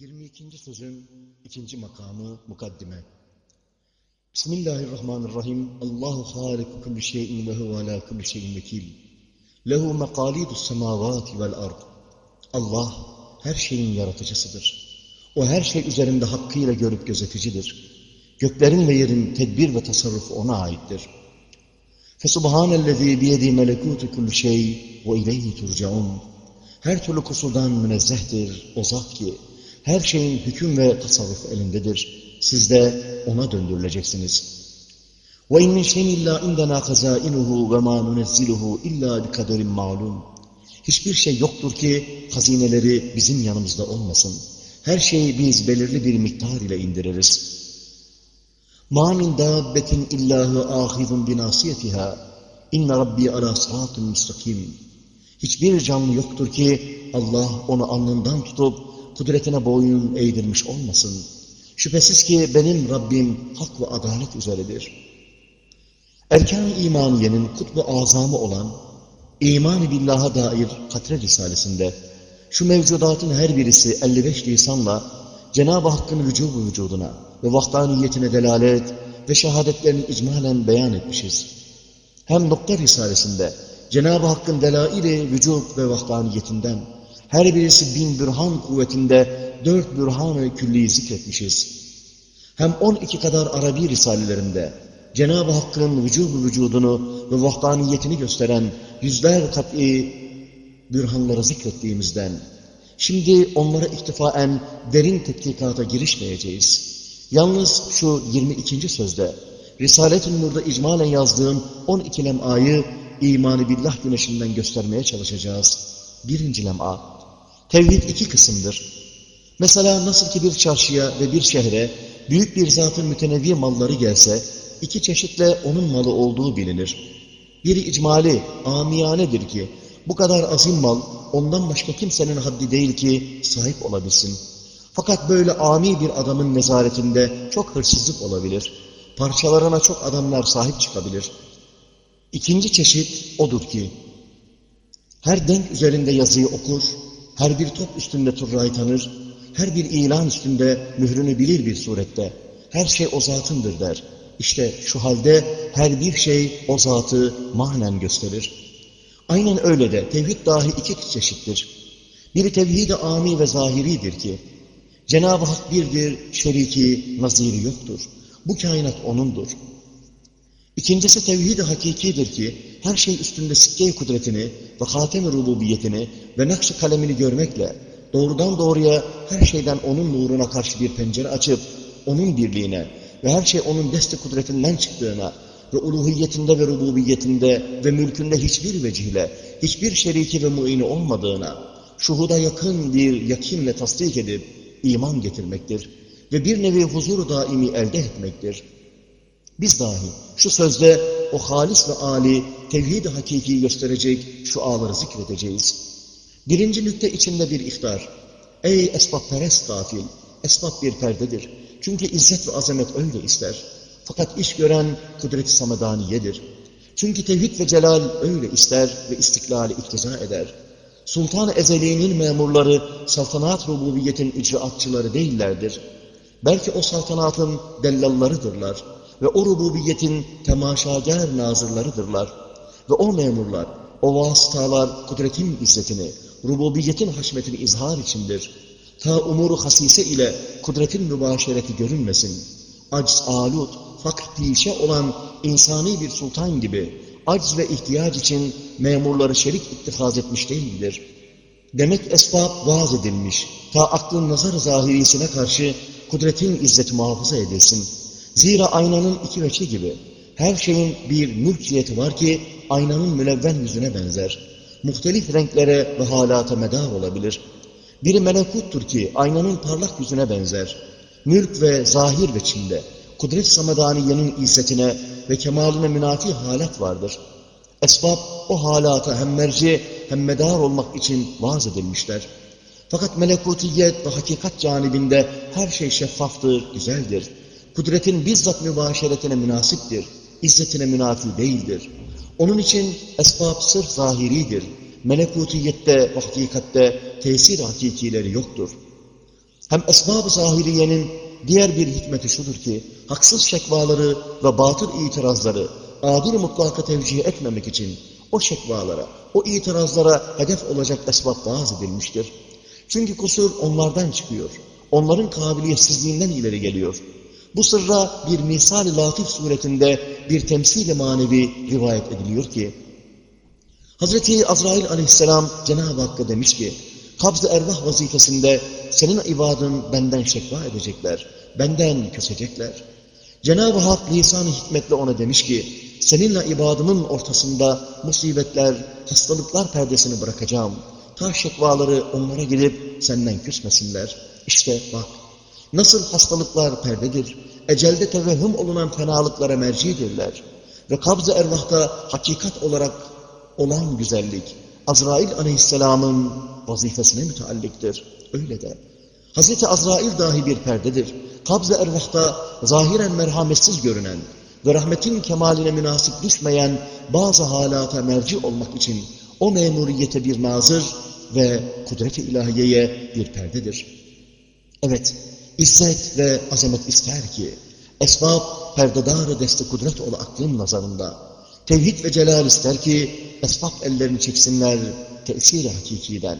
22. sözün ikinci makamı mukaddime. Bismillahirrahmanirrahim. Allahu haliku kulli şeyin ve huve ala kulli şeyin vekil. Lehu mekalidus semavati vel ard. Allah her şeyin yaratıcısıdır. O her şey üzerinde hakkıyla görüp gözeticidir. Göklerin ve yerin tedbir ve tasarrufu ona aittir. Fesubhanellezî biyedi melekûtu kulli şey ve ileyhi turcaun. Her türlü kusurdan münezzehtir o zat ki, her şeyin hüküm ve tasarruf elindedir. Siz de ona döndürüleceksiniz. وَاِنْ مِنْ شَيْءٍ اِلَّا اِنْدَنَا خَزَائِنُهُ وَمَا نُنَزِّلُهُ اِلَّا بِقَدَرٍ مَعْلُومٍ Hiçbir şey yoktur ki hazineleri bizim yanımızda olmasın. Her şeyi biz belirli bir miktar ile indiririz. مَا مِنْ دَابَّةٍ اِلَّهُ آخِذٌ بِنَاسِيَتِهَا اِنَّ رَبِّي عَلَى صَرَاطٍ مُسْتَقِيمٍ Hiçbir canlı yoktur ki Allah onu alnından tutup kudretine boyun eğdirmiş olmasın. Şüphesiz ki benim Rabbim hak ve adalet üzeredir. Erkan-ı imaniyenin kutbu azamı olan iman-ı billaha dair Katre Risalesinde şu mevcudatın her birisi 55 lisanla Cenab-ı Hakk'ın vücubu vücuduna ve vahdaniyetine delalet ve şehadetlerini icmalen beyan etmişiz. Hem Nokta Risalesinde Cenab-ı Hakk'ın delaili vücut ve vahdaniyetinden her birisi bin bürhan kuvvetinde dört bürhan-ı külliyi zikretmişiz. Hem on iki kadar Arabi risalelerinde Cenab-ı Hakk'ın vücubu vücudunu ve vahdaniyetini gösteren yüzler kat'i bürhanları zikrettiğimizden, şimdi onlara iktifaen derin tetkikata girişmeyeceğiz. Yalnız şu 22. sözde, Risalet-i Nur'da icmalen yazdığım 12 lem'ayı imanı billah güneşinden göstermeye çalışacağız. Birinci lem'a, tevhid iki kısımdır. Mesela nasıl ki bir çarşıya ve bir şehre büyük bir zatın mütenevvi malları gelse, iki çeşitle onun malı olduğu bilinir. Biri icmali, amiyanedir ki, bu kadar azim mal ondan başka kimsenin haddi değil ki sahip olabilsin. Fakat böyle ami bir adamın nezaretinde çok hırsızlık olabilir. Parçalarına çok adamlar sahip çıkabilir. İkinci çeşit odur ki, her denk üzerinde yazıyı okur, her bir top üstünde turrayı tanır, her bir ilan üstünde mührünü bilir bir surette. Her şey o zatındır der. İşte şu halde her bir şey o zatı manen gösterir. Aynen öyle de tevhid dahi iki çeşittir. Biri tevhid-i ami ve zahiridir ki, Cenab-ı Hak birdir, şeriki, naziri yoktur. Bu kainat O'nundur. İkincisi tevhid-i hakikidir ki, her şey üstünde sikke kudretini ve hatem-i rububiyetini ve nakş kalemini görmekle, doğrudan doğruya her şeyden O'nun nuruna karşı bir pencere açıp, O'nun birliğine ve her şey O'nun deste kudretinden çıktığına ve uluhiyetinde ve rububiyetinde ve mülkünde hiçbir vecihle, hiçbir şeriki ve muini olmadığına, şuhuda yakın bir yakinle tasdik edip iman getirmektir ve bir nevi huzur daimi elde etmektir. Biz dahi şu sözde o halis ve âli tevhid-i hakiki gösterecek şu ağları zikredeceğiz. Birinci nükte içinde bir ihtar. Ey esbabperest gafil! Esbab bir perdedir. Çünkü izzet ve azamet öyle ister. Fakat iş gören kudret-i samedaniyedir. Çünkü tevhid ve celal öyle ister ve istiklali iktiza eder. Sultan-ı Ezeli'nin memurları saltanat rububiyetin icraatçıları değillerdir. Belki o saltanatın dellallarıdırlar ve o rububiyetin temaşager nazırlarıdırlar. Ve o memurlar, o vasıtalar kudretin izzetini, rububiyetin haşmetini izhar içindir. Ta umuru hasise ile kudretin mübaşereti görünmesin. Aciz alut, fakr pişe olan insani bir sultan gibi aciz ve ihtiyaç için memurları şerik ittifaz etmiş değildir. Demek esbab vaaz edilmiş, ta aklın nazar zahirisine karşı kudretin izzeti muhafaza edilsin. Zira aynanın iki veçi gibi her şeyin bir mülkiyeti var ki aynanın münevven yüzüne benzer. Muhtelif renklere ve halata medar olabilir. Biri melekuttur ki aynanın parlak yüzüne benzer. Mülk ve zahir veçinde kudret samadaniyenin izzetine ve kemaline münafi halat vardır. Esbab o halata hem merci hem medar olmak için vaaz edilmişler. Fakat melekutiyet ve hakikat canibinde her şey şeffaftır, güzeldir. Kudretin bizzat mübaşeretine münasiptir, izzetine münafi değildir. Onun için esbab sırf zahiridir. Melekutiyette ve hakikatte tesir hakikileri yoktur. Hem esbab-ı zahiriyenin diğer bir hikmeti şudur ki, haksız şekvaları ve batıl itirazları adil mutlaka tevcih etmemek için o şekvalara, o itirazlara hedef olacak esbab vaaz edilmiştir. Çünkü kusur onlardan çıkıyor. Onların kabiliyetsizliğinden ileri geliyor. Bu sırra bir misal-i latif suretinde bir temsil-i manevi rivayet ediliyor ki, Hazreti Azrail aleyhisselam Cenab-ı Hakk'a demiş ki, kabz-ı ervah vazifesinde senin ibadın benden şekva edecekler, benden küsecekler. Cenab-ı Hak lisan-ı hikmetle ona demiş ki, seninle ibadımın ortasında musibetler, hastalıklar perdesini bırakacağım. Ta şekvaları onlara gelip senden küsmesinler. İşte bak, nasıl hastalıklar perdedir, ecelde tevehhüm olunan fenalıklara mercidirler. Ve kabz-ı ervahta hakikat olarak olan güzellik, Azrail aleyhisselamın vazifesine mütealliktir. Öyle de. Hazreti Azrail dahi bir perdedir. Kabz-ı ervahta zahiren merhametsiz görünen ve rahmetin kemaline münasip düşmeyen bazı halata merci olmak için o memuriyete bir nazır ve kudret-i ilahiyeye bir perdedir. Evet, izzet ve azamet ister ki, esbab perdedarı deste kudret ola aklın nazarında, tevhid ve celal ister ki, esbab ellerini çeksinler tesir-i hakikiden.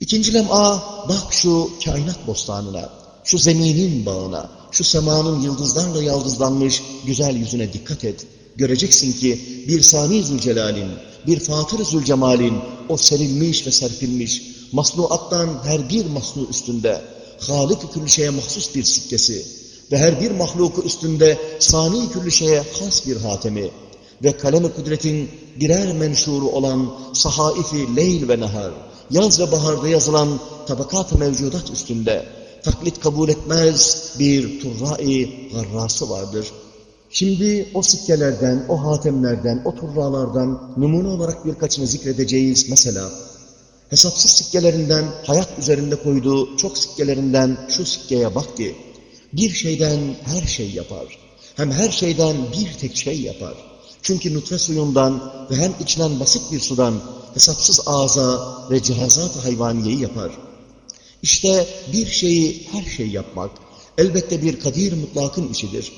İkinci lem'a, bak şu kainat bostanına, şu zeminin bağına, şu semanın yıldızlarla yaldızlanmış güzel yüzüne dikkat et. Göreceksin ki bir Sani Zülcelal'in, bir Fatır Zülcemal'in o serilmiş ve serpilmiş, masnuattan her bir masnu üstünde, Halik-i küllü şeye mahsus bir sikkesi ve her bir mahluku üstünde sani küllü şeye has bir hatemi ve kalem-i kudretin birer menşuru olan sahaifi leyl ve nehar, yaz ve baharda yazılan tabakat-ı mevcudat üstünde taklit kabul etmez bir turra-i garrası vardır. Şimdi o sikkelerden, o hatemlerden, o turralardan numune olarak birkaçını zikredeceğiz. Mesela hesapsız sikkelerinden hayat üzerinde koyduğu çok sikkelerinden şu sikkeye bak ki bir şeyden her şey yapar. Hem her şeyden bir tek şey yapar. Çünkü nutfe suyundan ve hem içilen basit bir sudan hesapsız ağza ve cihazat-ı hayvaniyeyi yapar. İşte bir şeyi her şey yapmak elbette bir kadir mutlakın işidir.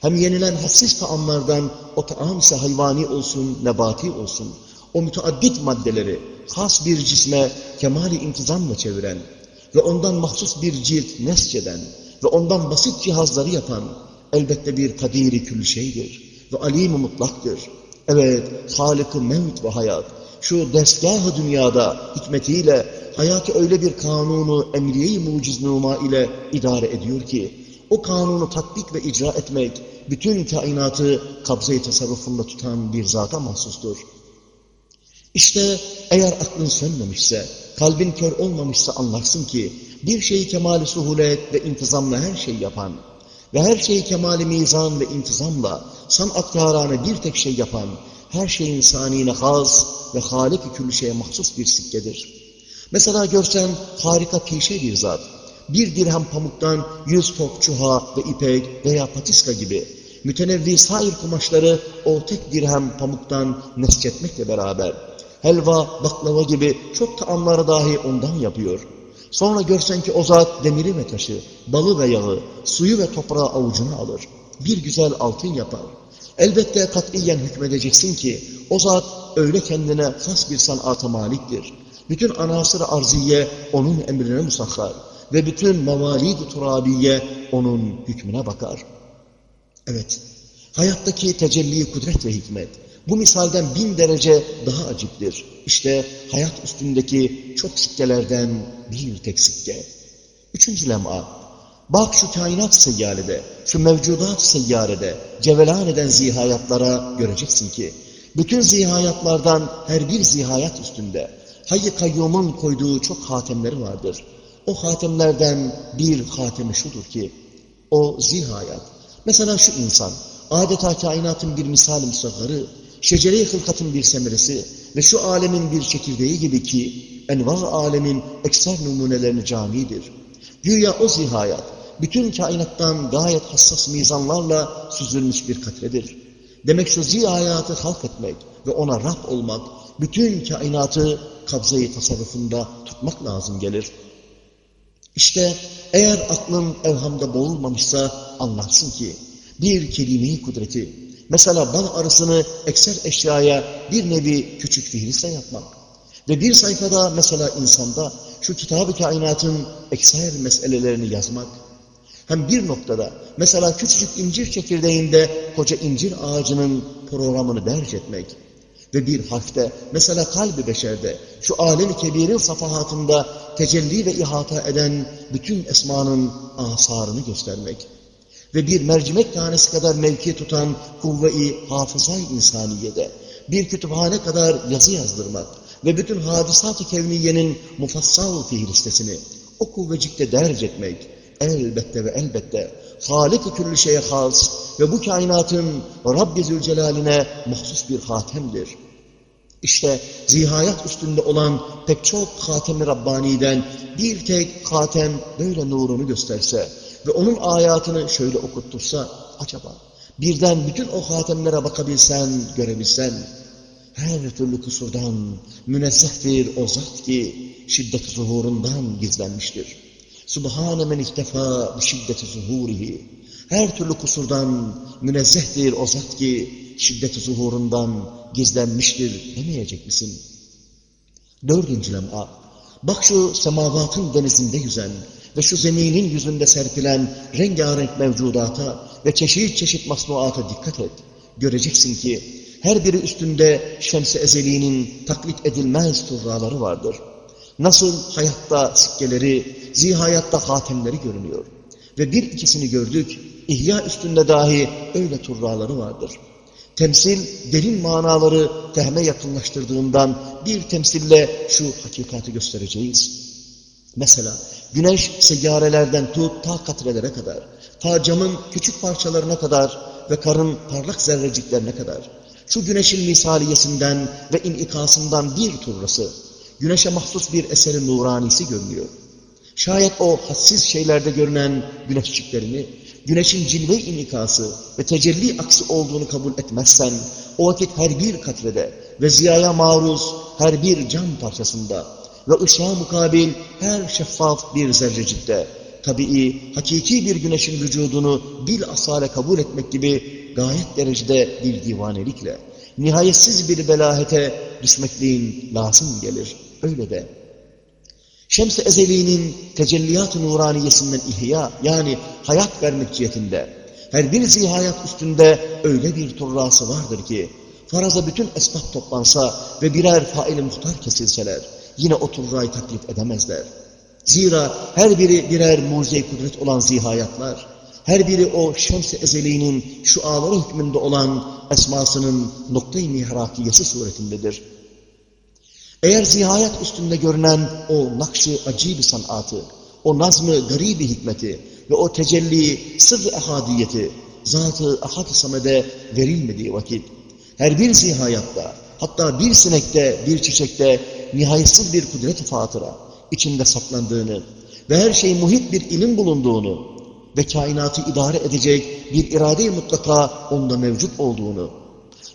Hem yenilen hassiz taamlardan o taam ise hayvani olsun, nebati olsun, o müteaddit maddeleri has bir cisme kemali intizamla çeviren ve ondan mahsus bir cilt nesçeden ve ondan basit cihazları yapan elbette bir kadiri kül şeydir ve alim mutlaktır. Evet, Halık-ı mevt ve hayat, şu destgah dünyada hikmetiyle hayatı öyle bir kanunu emriye-i muciznuma ile idare ediyor ki, o kanunu tatbik ve icra etmek, bütün kainatı kabze-i tasarrufunda tutan bir zata mahsustur. İşte eğer aklın sönmemişse, kalbin kör olmamışsa anlarsın ki, bir şeyi kemali suhulet ve intizamla her şey yapan ve her şeyi kemali mizan ve intizamla sanatkarane bir tek şey yapan, her şeyin saniyine haz ve halik-i küllü şeye mahsus bir sikkedir. Mesela görsen harika pişe bir zat, bir dirhem pamuktan yüz top çuha ve ipek veya patiska gibi mütenevvi sair kumaşları o tek dirhem pamuktan nesçetmekle beraber helva, baklava gibi çok taamları dahi ondan yapıyor. Sonra görsen ki o zat demiri ve taşı, balı ve yağı, suyu ve toprağı avucuna alır. Bir güzel altın yapar. Elbette katiyen hükmedeceksin ki o zat öyle kendine has bir sanata maliktir. Bütün anasır arziye onun emrine musahhar ve bütün mevalid-i turabiye onun hükmüne bakar. Evet, hayattaki tecelli kudret ve hikmet bu misalden bin derece daha aciptir. İşte hayat üstündeki çok sikkelerden bir tek sikke. Üçüncü lem'a, bak şu kainat seyyarede, şu mevcudat seyyarede, cevelan eden zihayatlara göreceksin ki, bütün zihayatlardan her bir zihayat üstünde, Hayy Kayyum'un koyduğu çok hatemleri vardır. O hatemlerden bir hatemi şudur ki, o zihayat. Mesela şu insan, adeta kainatın bir misal-i şecere-i hılkatın bir semeresi ve şu alemin bir çekirdeği gibi ki, envar alemin ekser numunelerini camidir. Güya o zihayat, bütün kainattan gayet hassas mizanlarla süzülmüş bir katredir. Demek şu zihayatı halk etmek ve ona Rab olmak, bütün kainatı kabzayı tasarrufunda tutmak lazım gelir. İşte eğer aklın evhamda boğulmamışsa anlarsın ki bir kelime kudreti, mesela bal arısını ekser eşyaya bir nevi küçük fihriste yapmak. Ve bir sayfada mesela insanda şu kitab-ı kainatın ekser meselelerini yazmak, hem bir noktada mesela küçücük incir çekirdeğinde koca incir ağacının programını derc etmek. Ve bir harfte mesela kalbi beşerde şu alem-i kebirin safahatında tecelli ve ihata eden bütün esmanın asarını göstermek ve bir mercimek tanesi kadar mevki tutan kuvve-i hafızay insaniyede bir kütüphane kadar yazı yazdırmak ve bütün hadisat-ı kevniyenin mufassal fihristesini o kuvvecikte derc etmek elbette ve elbette Halik-i küllü şeye has ve bu kainatın Rabbi Zülcelal'ine mahsus bir hatemdir. İşte zihayat üstünde olan pek çok hatem-i Rabbani'den bir tek hatem böyle nurunu gösterse ve onun ayatını şöyle okuttursa acaba birden bütün o hatemlere bakabilsen, görebilsen her türlü kusurdan münezzehtir o zat ki şiddet zuhurundan gizlenmiştir. Subhane men iktefa bi şiddeti zuhurihi. Her türlü kusurdan münezzehtir o zat ki şiddet zuhurundan gizlenmiştir demeyecek misin? Dördüncü lem'a. Bak şu semavatın denizinde yüzen ve şu zeminin yüzünde serpilen rengarenk mevcudata ve çeşit çeşit masnuata dikkat et. Göreceksin ki her biri üstünde şems-i ezeliğinin taklit edilmez turraları vardır. Nasıl hayatta sikkeleri, zihayatta hatemleri görünüyor. Ve bir ikisini gördük, ihya üstünde dahi öyle turraları vardır. Temsil, derin manaları fehme yakınlaştırdığından bir temsille şu hakikati göstereceğiz. Mesela güneş seyyarelerden tut ta katrelere kadar, ta camın küçük parçalarına kadar ve karın parlak zerreciklerine kadar, şu güneşin misaliyesinden ve inikasından bir turrası, güneşe mahsus bir eserin nuranisi görünüyor. Şayet o hassiz şeylerde görünen güneşçiklerini, güneşin cilve inikası ve tecelli aksi olduğunu kabul etmezsen, o vakit her bir katrede ve ziyaya maruz her bir cam parçasında ve ışığa mukabil her şeffaf bir zerrecikte, tabii hakiki bir güneşin vücudunu bil asale kabul etmek gibi gayet derecede bir divanelikle, nihayetsiz bir belahete düşmekliğin lazım gelir. Öyle de Şems-i Ezeli'nin tecelliyat-ı nuraniyesinden ihya yani hayat vermek cihetinde her bir zihayat üstünde öyle bir turrası vardır ki faraza bütün esbab toplansa ve birer fail muhtar kesilseler yine o turrayı taklit edemezler. Zira her biri birer mucize kudret olan zihayatlar, her biri o şems-i ezeliğinin şu ağları hükmünde olan esmasının noktayı mihrakiyesi suretindedir. Eğer zihayat üstünde görünen o nakşı acib sanatı, o nazmı garibi hikmeti ve o tecelli sırrı ehadiyeti zatı ahad-ı samede verilmediği vakit her bir zihayatta hatta bir sinekte bir çiçekte nihayetsiz bir kudret-i fatıra içinde saklandığını ve her şey muhit bir ilim bulunduğunu ve kainatı idare edecek bir irade-i mutlaka onda mevcut olduğunu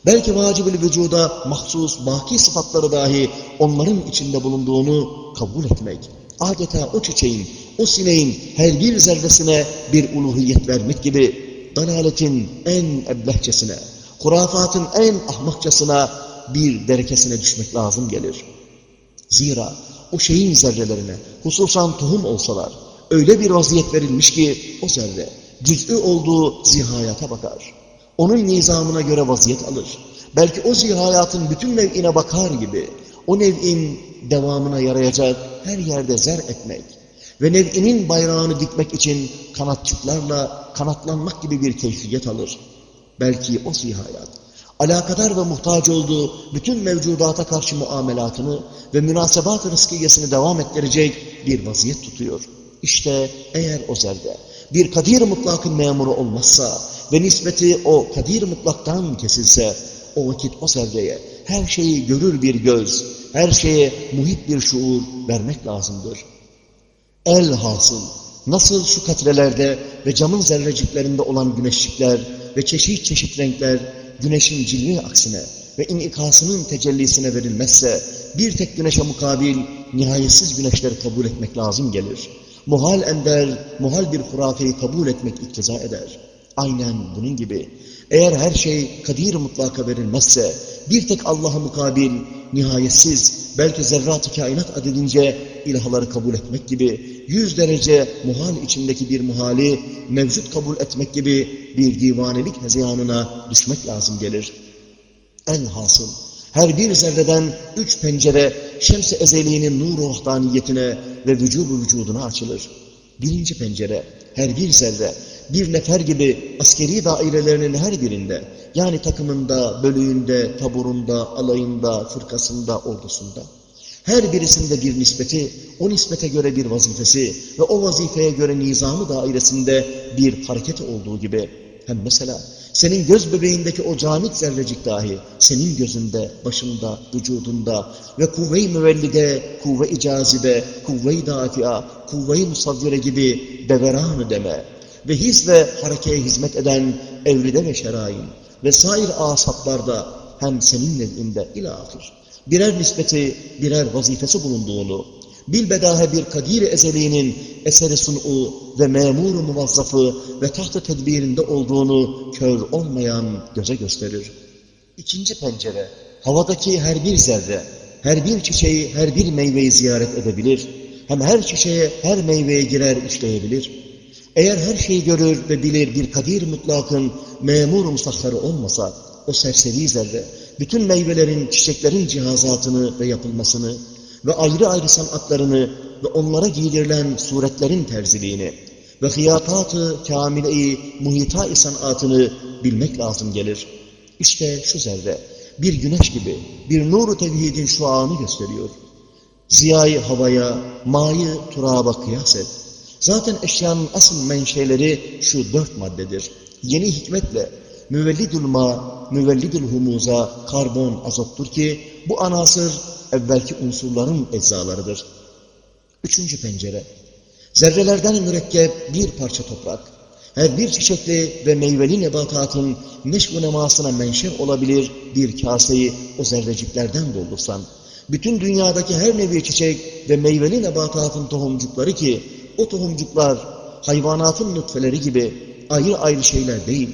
belki vacib-ül vücuda mahsus baki sıfatları dahi onların içinde bulunduğunu kabul etmek, adeta o çiçeğin, o sineğin her bir zerresine bir uluhiyet vermek gibi dalaletin en eblehçesine, hurafatın en ahmakçasına bir derekesine düşmek lazım gelir. Zira o şeyin zerrelerine, hususan tohum olsalar, öyle bir vaziyet verilmiş ki o zerre cüz'ü olduğu zihayata bakar onun nizamına göre vaziyet alır. Belki o zihayatın bütün nev'ine bakar gibi o nev'in devamına yarayacak her yerde zer etmek ve nev'inin bayrağını dikmek için kanatçıklarla kanatlanmak gibi bir keyfiyet alır. Belki o zihayat alakadar ve muhtaç olduğu bütün mevcudata karşı muamelatını ve münasebat-ı rızkiyesini devam ettirecek bir vaziyet tutuyor. İşte eğer o zerde bir kadir mutlakın memuru olmazsa ve nispeti o kadir mutlaktan kesilse, o vakit o zerreye her şeyi görür bir göz, her şeye muhit bir şuur vermek lazımdır. El hasıl, nasıl şu katrelerde ve camın zerreciklerinde olan güneşlikler ve çeşit çeşit renkler güneşin cilvi aksine ve inikasının tecellisine verilmezse bir tek güneşe mukabil nihayetsiz güneşleri kabul etmek lazım gelir. Muhal ender, muhal bir hurafeyi kabul etmek iktiza eder. Aynen bunun gibi. Eğer her şey kadir mutlaka verilmezse, bir tek Allah'a mukabil, nihayetsiz, belki zerrat-ı kainat adedince ilahları kabul etmek gibi, yüz derece muhal içindeki bir muhali mevcut kabul etmek gibi bir divanelik hezeyanına düşmek lazım gelir. En hasıl, her bir zerreden üç pencere şems-i ezeliğinin nur-u vahdaniyetine ve vücubu vücuduna açılır. Birinci pencere, her bir zerre, bir nefer gibi askeri dairelerinin her birinde, yani takımında, bölüğünde, taburunda, alayında, fırkasında, ordusunda, her birisinde bir nispeti, o nispete göre bir vazifesi ve o vazifeye göre nizamı dairesinde bir hareket olduğu gibi, hem mesela senin göz bebeğindeki o camit zerrecik dahi senin gözünde, başında, vücudunda ve kuvve-i müvellide, kuvve-i cazibe, kuvve-i dafia, kuvve-i musavvire gibi deveranı deme ve his ve harekeye hizmet eden evride ve şerain ve sair asaplarda hem senin nezdinde ilahir birer nispeti, birer vazifesi bulunduğunu bilbedahe bir kadir ezeliğinin eseri sun'u ve memur muvazzafı ve tahtı tedbirinde olduğunu kör olmayan göze gösterir. İkinci pencere, havadaki her bir zerre, her bir çiçeği, her bir meyveyi ziyaret edebilir. Hem her çiçeğe, her meyveye girer, işleyebilir. Eğer her şeyi görür ve bilir bir kadir mutlakın memur musahharı olmasa, o serseri zerre, bütün meyvelerin, çiçeklerin cihazatını ve yapılmasını, ve ayrı ayrı sanatlarını ve onlara giydirilen suretlerin terziliğini ve hiyatat-ı kamile-i muhita sanatını bilmek lazım gelir. İşte şu zerre bir güneş gibi bir nur-u tevhidin şuanı gösteriyor. Ziyayı havaya, mayı turaba kıyas et. Zaten eşyanın asıl menşeleri şu dört maddedir. Yeni hikmetle müvellidül ma, müvellidül humuza karbon azottur ki bu anasır evvelki unsurların eczalarıdır. Üçüncü pencere. Zerrelerden mürekkep bir parça toprak. Her bir çiçekli ve meyveli nebatatın neşv nemasına menşer olabilir bir kaseyi o zerreciklerden doldursan, bütün dünyadaki her nevi çiçek ve meyveli nebatatın tohumcukları ki, o tohumcuklar hayvanatın nutfeleri gibi ayrı ayrı şeyler değil.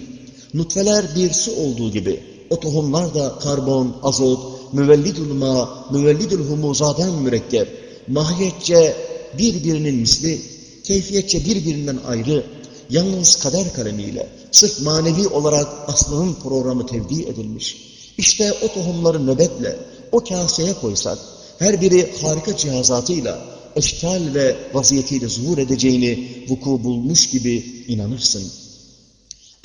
Nutfeler bir su olduğu gibi, o tohumlar da karbon, azot, müvellidül ma, müvellidül humuzadan mürekkep, mahiyetçe birbirinin misli, keyfiyetçe birbirinden ayrı, yalnız kader kalemiyle, sırf manevi olarak aslının programı tevdi edilmiş. İşte o tohumları nöbetle, o kaseye koysak, her biri harika cihazatıyla, eşkal ve vaziyetiyle zuhur edeceğini vuku bulmuş gibi inanırsın.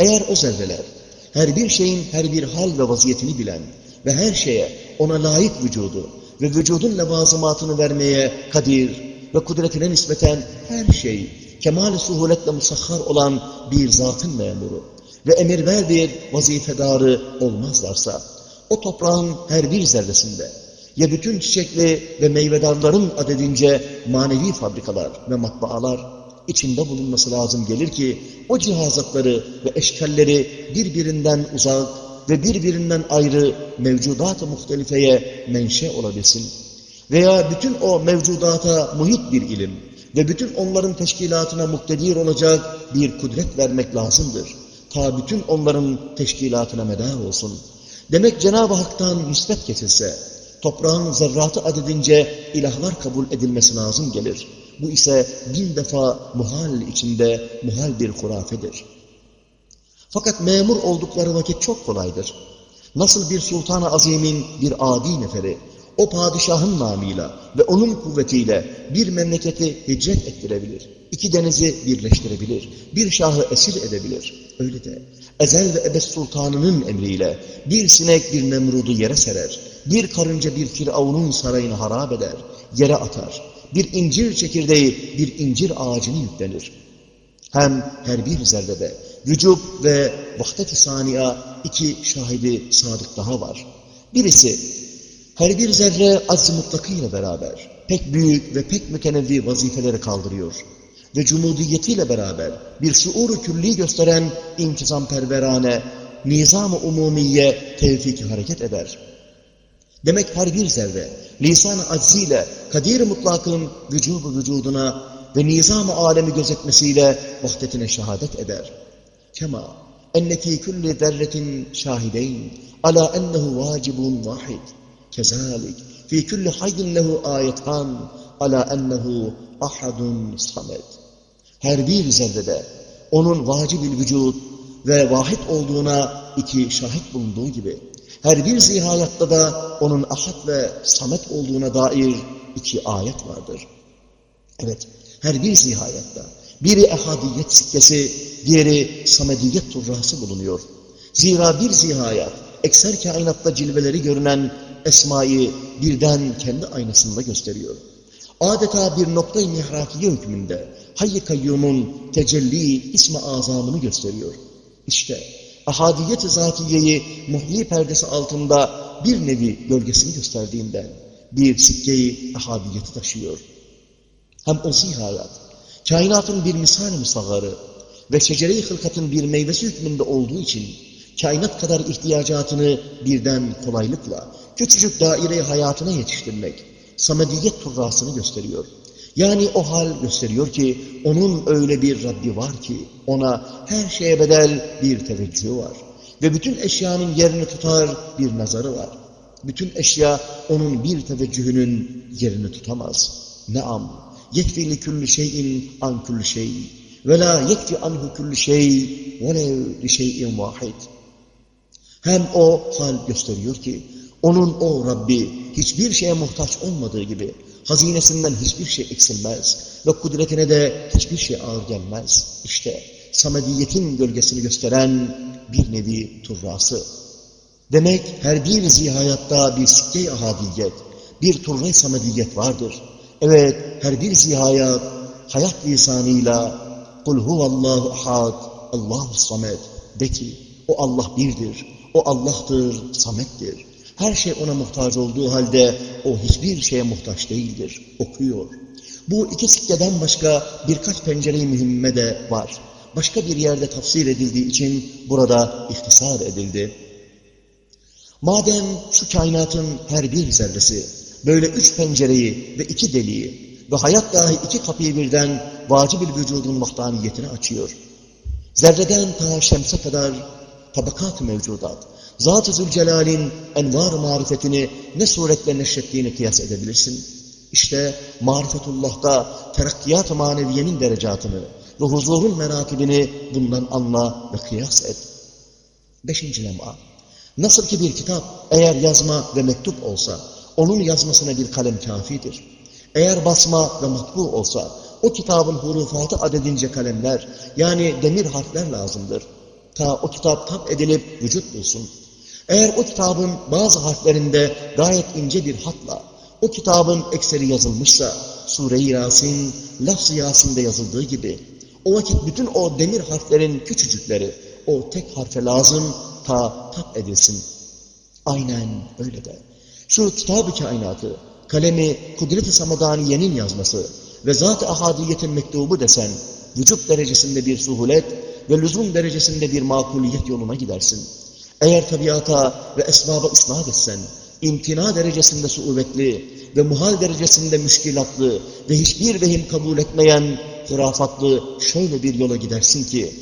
Eğer o zerreler, her bir şeyin her bir hal ve vaziyetini bilen, ve her şeye ona layık vücudu ve vücudun levazımatını vermeye kadir ve kudretine nispeten her şey kemal-i suhuletle musahhar olan bir zatın memuru ve emirver bir vazifedarı olmazlarsa o toprağın her bir zerresinde ya bütün çiçekli ve meyvedarların adedince manevi fabrikalar ve matbaalar içinde bulunması lazım gelir ki o cihazatları ve eşkalleri birbirinden uzak ve birbirinden ayrı mevcudat-ı muhtelifeye menşe olabilsin. Veya bütün o mevcudata muhit bir ilim ve bütün onların teşkilatına muktedir olacak bir kudret vermek lazımdır. Ta bütün onların teşkilatına medar olsun. Demek Cenab-ı Hak'tan nispet kesilse, toprağın zerratı adedince ilahlar kabul edilmesi lazım gelir. Bu ise bin defa muhal içinde muhal bir hurafedir. Fakat memur oldukları vakit çok kolaydır. Nasıl bir sultan-ı azimin bir adi neferi, o padişahın namıyla ve onun kuvvetiyle bir memleketi hicret ettirebilir. İki denizi birleştirebilir. Bir şahı esir edebilir. Öyle de ezel ve ebed sultanının emriyle bir sinek bir nemrudu yere serer. Bir karınca bir firavunun sarayını harap eder. Yere atar. Bir incir çekirdeği bir incir ağacını yüklenir. Hem her bir zerrede vücub ve vahdet-i saniye iki şahidi sadık daha var. Birisi her bir zerre azz-ı mutlakıyla beraber pek büyük ve pek mütenevvi vazifeleri kaldırıyor ve cumudiyetiyle beraber bir şuur-u külli gösteren intizam perverane, nizam-ı umumiye tevfik hareket eder. Demek her bir zerre lisan-ı acziyle kadir-i mutlakın vücubu vücuduna ve nizam-ı alemi gözetmesiyle vahdetine şehadet eder. Kema enne fî kulli zerretin şahideyn ala ennehu vacibun vahid. Kezalik fî kulli hayyin lehu ayetan ala ennehu ahadun samet. Her bir zerrede onun vacib vücut ve vahid olduğuna iki şahit bulunduğu gibi her bir zihayatta da onun ahad ve samet olduğuna dair iki ayet vardır. Evet, her bir zihayatta biri ehadiyet sikkesi, diğeri samediyet turrası bulunuyor. Zira bir zihayat, ekser kainatta cilveleri görünen esmayı birden kendi aynasında gösteriyor. Adeta bir nokta-i mihrakiye hükmünde Hayy-i Kayyum'un tecelli ismi azamını gösteriyor. İşte ahadiyet-i zatiyeyi muhyi perdesi altında bir nevi gölgesini gösterdiğinden bir sikkeyi ahadiyeti taşıyor. Hem o zihayat, kainatın bir misal musaggarı ve şecere-i hılkatın bir meyvesi hükmünde olduğu için kainat kadar ihtiyacatını birden kolaylıkla küçücük daire hayatına yetiştirmek, samediyet turrasını gösteriyor. Yani o hal gösteriyor ki onun öyle bir Rabbi var ki ona her şeye bedel bir teveccühü var. Ve bütün eşyanın yerini tutar bir nazarı var. Bütün eşya onun bir teveccühünün yerini tutamaz. Neam, yekfi li kulli şeyin an kulli şey. Ve la yekfi anhu kulli şey velev li şeyin vahid. Hem o hal gösteriyor ki onun o Rabbi hiçbir şeye muhtaç olmadığı gibi hazinesinden hiçbir şey eksilmez ve kudretine de hiçbir şey ağır gelmez. İşte samediyetin gölgesini gösteren bir nevi turrası. Demek her bir zihayatta bir sikke-i ahadiyet, bir turre-i samediyet vardır. Evet, her bir zihayat hayat lisanıyla kul huvallahu ahad, Allahu samet de ki o Allah birdir, o Allah'tır, samettir. Her şey ona muhtaç olduğu halde o hiçbir şeye muhtaç değildir. Okuyor. Bu iki sikkeden başka birkaç pencere-i mühimme de var. Başka bir yerde tafsir edildiği için burada ihtisar edildi. Madem şu kainatın her bir zerresi böyle üç pencereyi ve iki deliği ve hayat dahi iki kapıyı birden vacib-ül vücudun vahdaniyetini açıyor. Zerreden ta şemse kadar tabakat mevcudat, Zat-ı Zülcelal'in envar marifetini ne suretle neşrettiğini kıyas edebilirsin. İşte marifetullah'ta terakkiyat-ı maneviyenin derecatını ve huzurun merakibini bundan anla ve kıyas et. Beşinci lema. Nasıl ki bir kitap eğer yazma ve mektup olsa, onun yazmasına bir kalem kafidir. Eğer basma ve matbu olsa, o kitabın hurufatı adedince kalemler, yani demir harfler lazımdır. Ta o kitap tap edilip vücut bulsun. Eğer o kitabın bazı harflerinde gayet ince bir hatla, o kitabın ekseri yazılmışsa, Sure-i Yasin, lafz-ı Yasin'de yazıldığı gibi, o vakit bütün o demir harflerin küçücükleri, o tek harfe lazım ta tap edilsin. Aynen öyle de. Şu kitab-ı kainatı, kalemi kudret-i samadaniyenin yazması ve zat-ı ahadiyetin mektubu desen, vücut derecesinde bir suhulet ve lüzum derecesinde bir makuliyet yoluna gidersin. Eğer tabiata ve esbaba ıslah etsen, imtina derecesinde suubetli ve muhal derecesinde müşkilatlı ve hiçbir vehim kabul etmeyen hurafatlı şöyle bir yola gidersin ki,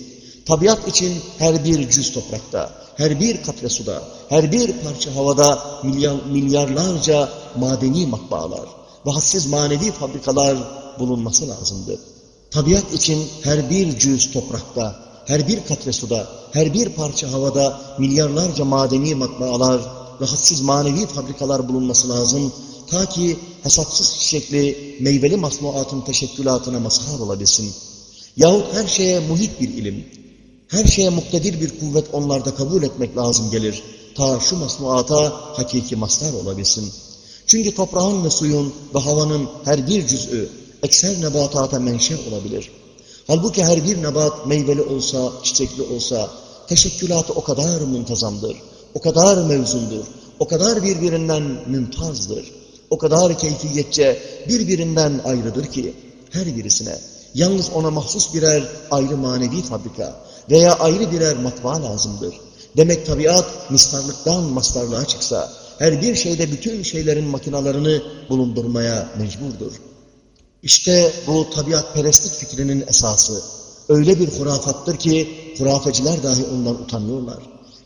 tabiat için her bir cüz toprakta, her bir katre suda, her bir parça havada milyar, milyarlarca madeni matbaalar ve hassiz manevi fabrikalar bulunması lazımdır. Tabiat için her bir cüz toprakta, her bir katre suda, her bir parça havada milyarlarca madeni matbaalar ve hassiz manevi fabrikalar bulunması lazım. Ta ki hesapsız çiçekli, meyveli masnuatın teşekkülatına mazhar olabilsin. Yahut her şeye muhit bir ilim, her şeye muktedir bir kuvvet onlarda kabul etmek lazım gelir. Ta şu masnuata hakiki mastar olabilsin. Çünkü toprağın ve suyun ve havanın her bir cüz'ü ekser nebatata menşe olabilir. Halbuki her bir nebat meyveli olsa, çiçekli olsa, teşekkülatı o kadar muntazamdır, o kadar mevzundur, o kadar birbirinden mümtazdır, o kadar keyfiyetçe birbirinden ayrıdır ki, her birisine yalnız ona mahsus birer ayrı manevi fabrika veya ayrı birer matbaa lazımdır. Demek tabiat mistarlıktan mastarlığa çıksa, her bir şeyde bütün şeylerin makinalarını bulundurmaya mecburdur. İşte bu tabiatperestlik fikrinin esası öyle bir hurafattır ki hurafeciler dahi ondan utanıyorlar.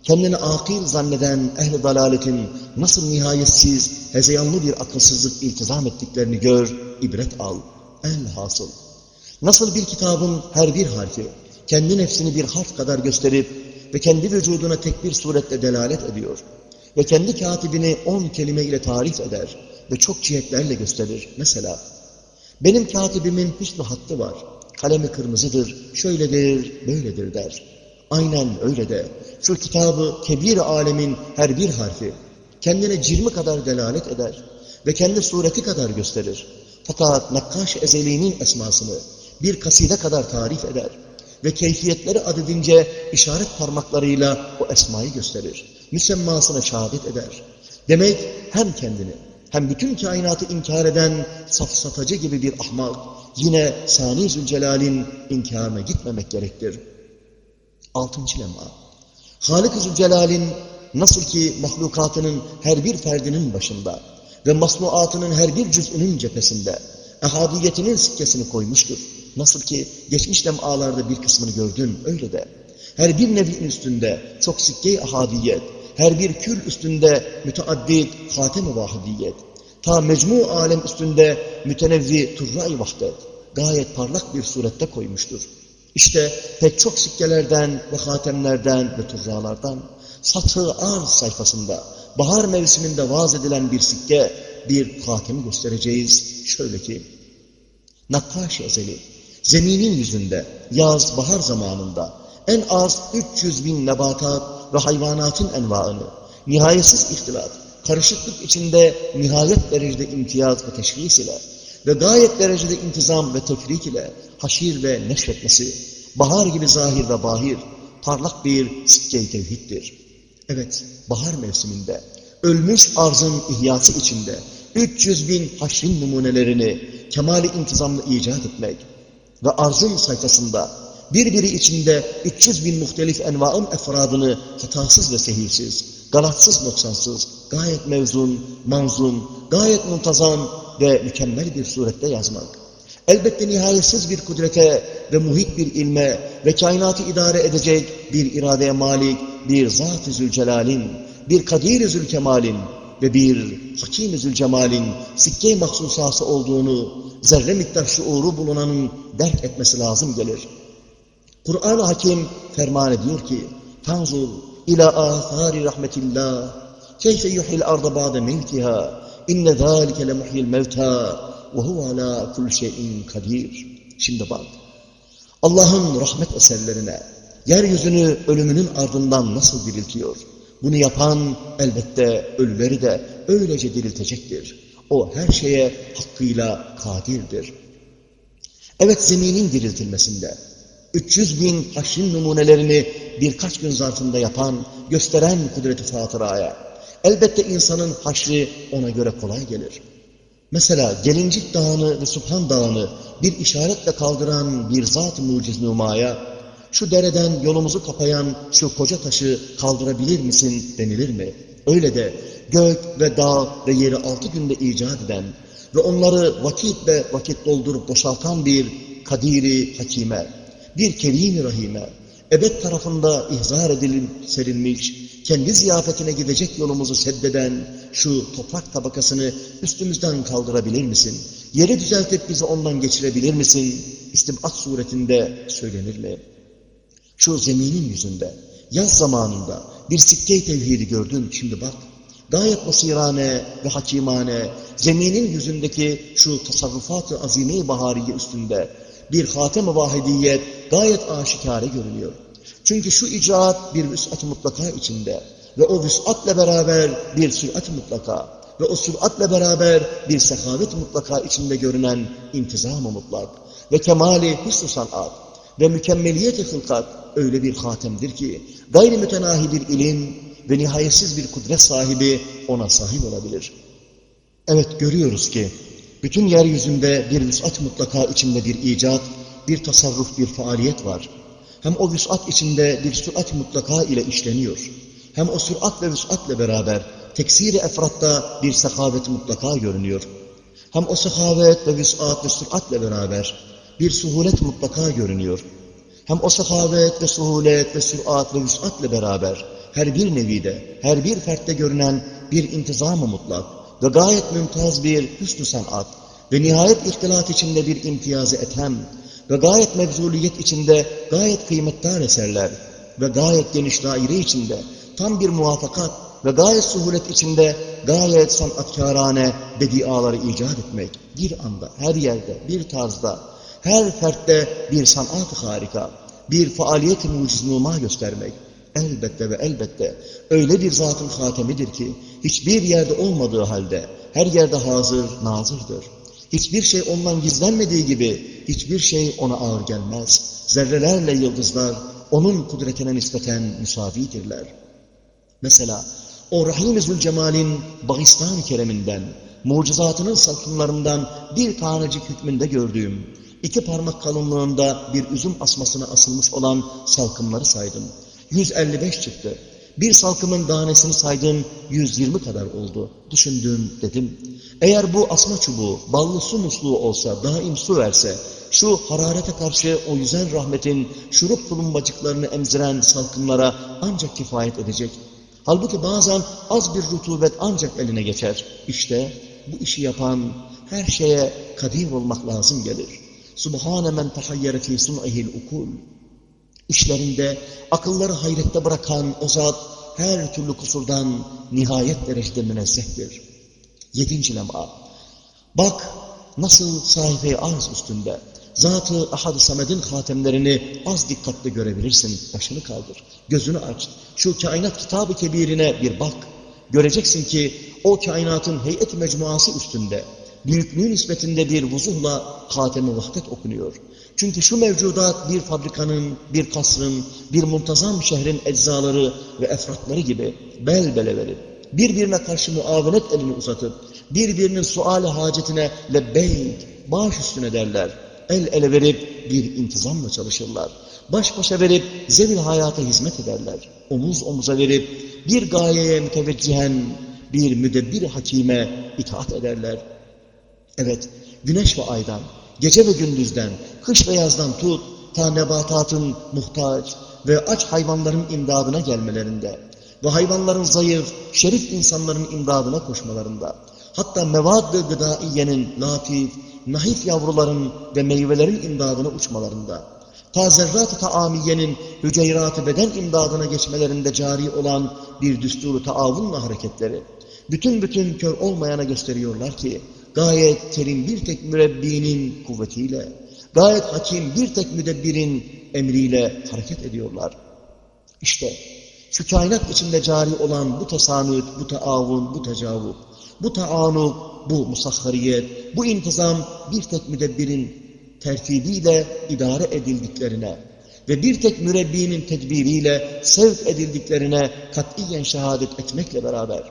Kendini akil zanneden ehl-i dalaletin nasıl nihayetsiz, hezeyanlı bir akılsızlık iltizam ettiklerini gör, ibret al. El hasıl. Nasıl bir kitabın her bir harfi kendi nefsini bir harf kadar gösterip ve kendi vücuduna tek bir surette delalet ediyor ve kendi katibini on kelime ile tarif eder ve çok cihetlerle gösterir. Mesela benim katibimin hüsnü hattı var. Kalemi kırmızıdır, şöyledir, böyledir der. Aynen öyle de. Şu kitabı kebir alemin her bir harfi kendine cirmi kadar delalet eder ve kendi sureti kadar gösterir. Fakat Nakkaş Ezeli'nin esmasını bir kaside kadar tarif eder ve keyfiyetleri adedince işaret parmaklarıyla o esmayı gösterir. Müsemmasına şehadet eder. Demek hem kendini hem bütün kainatı inkar eden safsatacı gibi bir ahmak yine Sani Zülcelal'in inkarına gitmemek gerektir. Altıncı lemma. Halik-i Zülcelal'in nasıl ki mahlukatının her bir ferdinin başında ve masnuatının her bir cüz'ünün cephesinde ehadiyetinin sikkesini koymuştur. Nasıl ki geçmiş lemalarda bir kısmını gördün öyle de. Her bir nevin üstünde çok sikke-i ahadiyet, her bir kül üstünde müteaddit hatem-i vahidiyet, ta mecmu alem üstünde mütenevvi turra-i vahdet, gayet parlak bir surette koymuştur. İşte pek çok sikkelerden ve hatemlerden ve turralardan satı arz sayfasında bahar mevsiminde vaaz edilen bir sikke, bir hatemi göstereceğiz. Şöyle ki, Nakkaş ezeli, zeminin yüzünde, yaz, bahar zamanında en az 300 bin nebatat ve hayvanatın envaını, nihayetsiz ihtilat, karışıklık içinde nihayet derecede imtiyaz ve teşhis ile ve gayet derecede intizam ve tefrik ile haşir ve neşretmesi, bahar gibi zahir ve bahir, parlak bir sikke-i tevhiddir. Evet, bahar mevsiminde, ölmüş arzın ihyası içinde, 300 bin haşrin numunelerini kemali intizamlı icat etmek ve arzın sayfasında birbiri içinde 300 bin muhtelif envaın efradını hatasız ve sehilsiz, galatsız noksansız, gayet mevzun, manzum, gayet muntazam ve mükemmel bir surette yazmak. Elbette nihayetsiz bir kudrete ve muhit bir ilme ve kainatı idare edecek bir iradeye malik bir Zat-ı Zülcelal'in, bir Kadir-i Zülkemal'in ve bir Hakim-i Zülcemal'in sikke-i olduğunu zerre miktar şuuru bulunanın dert etmesi lazım gelir. Kur'an-ı Hakim ferman ediyor ki Tanzur ila athari rahmetillah keyfe yuhil arda ba'de mevtiha inne zâlike le muhyil mevta ve huve ala kul şeyin kadir. Şimdi bak. Allah'ın rahmet eserlerine yeryüzünü ölümünün ardından nasıl diriltiyor? Bunu yapan elbette ölüleri de öylece diriltecektir. O her şeye hakkıyla kadirdir. Evet zeminin diriltilmesinde 300 bin haşrin numunelerini birkaç gün zarfında yapan, gösteren kudreti fatıraya. Elbette insanın haşri ona göre kolay gelir. Mesela Gelincik Dağı'nı ve Subhan Dağı'nı bir işaretle kaldıran bir zat-ı muciz numaya, şu dereden yolumuzu kapayan şu koca taşı kaldırabilir misin denilir mi? Öyle de gök ve dağ ve yeri altı günde icat eden ve onları vakit ve vakit doldurup boşaltan bir kadiri hakime, bir kerim rahime, ebed tarafında ihzar edilip serilmiş, kendi ziyafetine gidecek yolumuzu seddeden şu toprak tabakasını üstümüzden kaldırabilir misin? Yeri düzeltip bizi ondan geçirebilir misin? İstibat suretinde söylenir mi? Şu zeminin yüzünde, yaz zamanında bir sikke-i tevhidi gördün, şimdi bak. Gayet basirane ve hakimane, zeminin yüzündeki şu tasarrufat-ı azime-i bahariye üstünde bir hatem-i vahidiyet gayet aşikare görünüyor. Çünkü şu icraat bir vüs'at mutlaka içinde ve o vüs'atla beraber bir sürat mutlaka ve o süratle beraber bir sehavet mutlaka içinde görünen intizam-ı mutlak ve kemali hüsnü sanat ve mükemmeliyet-i hılkat öyle bir hatemdir ki gayri mütenahi bir ilim ve nihayetsiz bir kudret sahibi ona sahip olabilir. Evet görüyoruz ki bütün yeryüzünde bir vüs'at mutlaka içinde bir icat, bir tasarruf, bir faaliyet var. Hem o vüs'at içinde bir sürat mutlaka ile işleniyor. Hem o sürat ve vüs'atle beraber teksir-i efratta bir sehavet mutlaka görünüyor. Hem o sehavet ve vüs'at ve süratle beraber bir suhulet mutlaka görünüyor. Hem o sehavet ve suhulet ve sürat ve vüs'atle beraber her bir nevide, her bir fertte görünen bir intizam-ı mutlak ve gayet mümtaz bir hüsnü sanat ve nihayet ihtilat içinde bir imtiyazı ethem ve gayet mevzuliyet içinde gayet kıymetdar eserler ve gayet geniş daire içinde tam bir muvafakat ve gayet suhulet içinde gayet sanatkarane bediaları icat etmek bir anda, her yerde, bir tarzda, her fertte bir sanat harika, bir faaliyet-i muciznuma göstermek elbette ve elbette öyle bir zatın hatemidir ki hiçbir yerde olmadığı halde her yerde hazır, nazırdır. Hiçbir şey ondan gizlenmediği gibi hiçbir şey ona ağır gelmez. Zerrelerle yıldızlar onun kudretine nispeten müsavidirler. Mesela o Rahim-i Zülcemal'in Bağistan-ı Kerem'inden, mucizatının salkımlarından bir tanecik hükmünde gördüğüm, iki parmak kalınlığında bir üzüm asmasına asılmış olan salkımları saydım. 155 çıktı. Bir salkımın tanesini saydım 120 kadar oldu. Düşündüm dedim. Eğer bu asma çubuğu ballı su musluğu olsa, daim su verse, şu hararete karşı o yüzen rahmetin şurup tulumbacıklarını emziren salkımlara ancak kifayet edecek. Halbuki bazen az bir rutubet ancak eline geçer. İşte bu işi yapan her şeye kadir olmak lazım gelir. Subhane men tahayyere fî sun'ihil ukul. İşlerinde akılları hayrette bırakan o zat her türlü kusurdan nihayet derecede münezzehtir. Yedinci lema. Bak nasıl sahife arz üstünde Zat-ı Ahad-ı Samed'in hatemlerini az dikkatli görebilirsin. Başını kaldır, gözünü aç. Şu kainat kitabı kebirine bir bak. Göreceksin ki o kainatın heyet mecmuası üstünde büyüklüğü nispetinde bir vuzuhla hatemi vahdet okunuyor. Çünkü şu mevcudat bir fabrikanın, bir kasrın, bir muntazam şehrin eczaları ve efratları gibi bel bele verip, birbirine karşı muavenet elini uzatıp, birbirinin suali hacetine lebbeyk, baş üstüne derler. El ele verip bir intizamla çalışırlar. Baş başa verip zevil hayata hizmet ederler. Omuz omuza verip bir gayeye müteveccihen bir müdebbir hakime itaat ederler. Evet, güneş ve aydan, gece ve gündüzden, kış ve yazdan tut, ta nebatatın muhtaç ve aç hayvanların imdadına gelmelerinde ve hayvanların zayıf, şerif insanların imdadına koşmalarında, hatta mevad ve gıdaiyenin latif, nahif yavruların ve meyvelerin imdadına uçmalarında, ta zerrat-ı taamiyenin hüceyrat-ı beden imdadına geçmelerinde cari olan bir düsturu taavunla hareketleri, bütün bütün kör olmayana gösteriyorlar ki, gayet kerim bir tek mürebbinin kuvvetiyle, gayet hakim bir tek müdebbirin emriyle hareket ediyorlar. İşte şu kainat içinde cari olan bu tesanüt, bu taavun, bu tecavuk, bu taanuk, bu musahhariyet, bu intizam bir tek müdebbirin tertibiyle idare edildiklerine ve bir tek mürebbinin tedbiriyle sevk edildiklerine katiyen şehadet etmekle beraber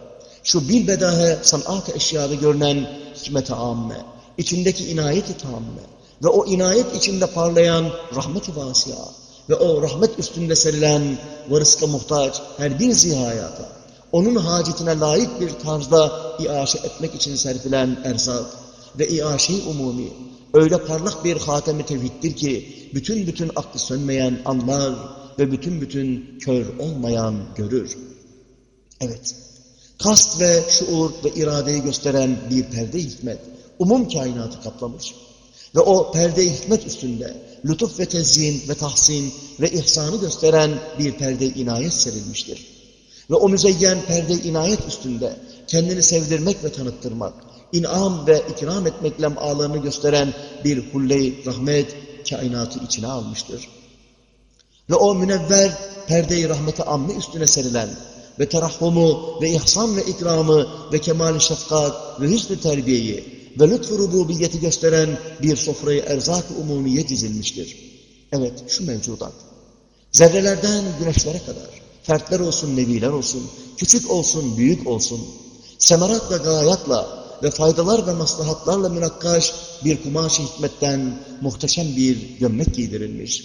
şu bilbedahe sanat-ı eşyada görünen hikmet-i amme, içindeki inayet-i tamme ve o inayet içinde parlayan rahmet-i vasıya ve o rahmet üstünde serilen ve rızka muhtaç her bir zihayata, onun hacetine layık bir tarzda iaşe etmek için serpilen erzak ve iaşe umumi, öyle parlak bir hatem-i tevhiddir ki, bütün bütün aklı sönmeyen anlar ve bütün bütün kör olmayan görür. Evet, kast ve şuur ve iradeyi gösteren bir perde hikmet, umum kainatı kaplamış. Ve o perde hikmet üstünde lütuf ve tezyin ve tahsin ve ihsanı gösteren bir perde inayet serilmiştir. Ve o müzeyyen perde inayet üstünde kendini sevdirmek ve tanıttırmak, inam ve ikram etmek lem'alarını gösteren bir hulle rahmet kainatı içine almıştır. Ve o münevver perde-i rahmeti amme üstüne serilen ve terahhumu ve ihsan ve ikramı ve kemal-i şefkat ve hüsnü terbiyeyi ve lütfu rububiyeti gösteren bir sofrayı erzak-ı umumiye dizilmiştir. Evet şu mevcudat. Zerrelerden güneşlere kadar, fertler olsun, neviler olsun, küçük olsun, büyük olsun, semerat ve gayatla ve faydalar ve maslahatlarla münakkaş bir kumaş hikmetten muhteşem bir gömlek giydirilmiş.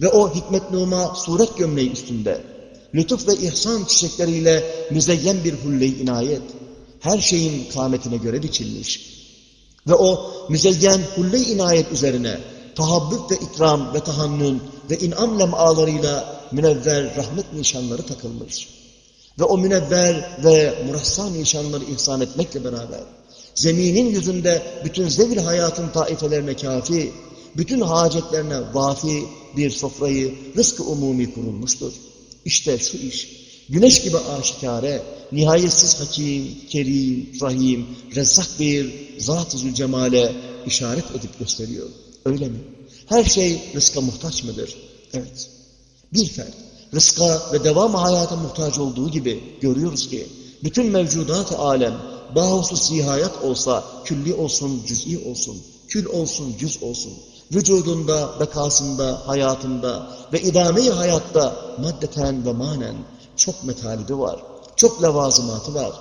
Ve o hikmet numa suret gömleği üstünde lütuf ve ihsan çiçekleriyle müzeyyen bir hulle inayet, her şeyin kâmetine göre biçilmiş. Ve o müzeyyen hulle inayet üzerine tahabbüp ve ikram ve tahannün ve inam lemalarıyla münevver rahmet nişanları takılmış. Ve o münevver ve murassa nişanları ihsan etmekle beraber zeminin yüzünde bütün zevil hayatın taifelerine kafi, bütün hacetlerine vafi bir sofrayı rızkı umumi kurulmuştur. İşte şu iş, güneş gibi aşikare, nihayetsiz hakim, kerim, rahim, rezzak bir zat-ı zülcemale işaret edip gösteriyor. Öyle mi? Her şey rızka muhtaç mıdır? Evet. Bir fert, rızka ve devam hayata muhtaç olduğu gibi görüyoruz ki, bütün mevcudat-ı alem, bahusus zihayat olsa, külli olsun, cüz'i olsun, kül olsun, cüz olsun, vücudunda, bekasında, hayatında ve idame-i hayatta maddeten ve manen çok metalibi var, çok levazımatı var.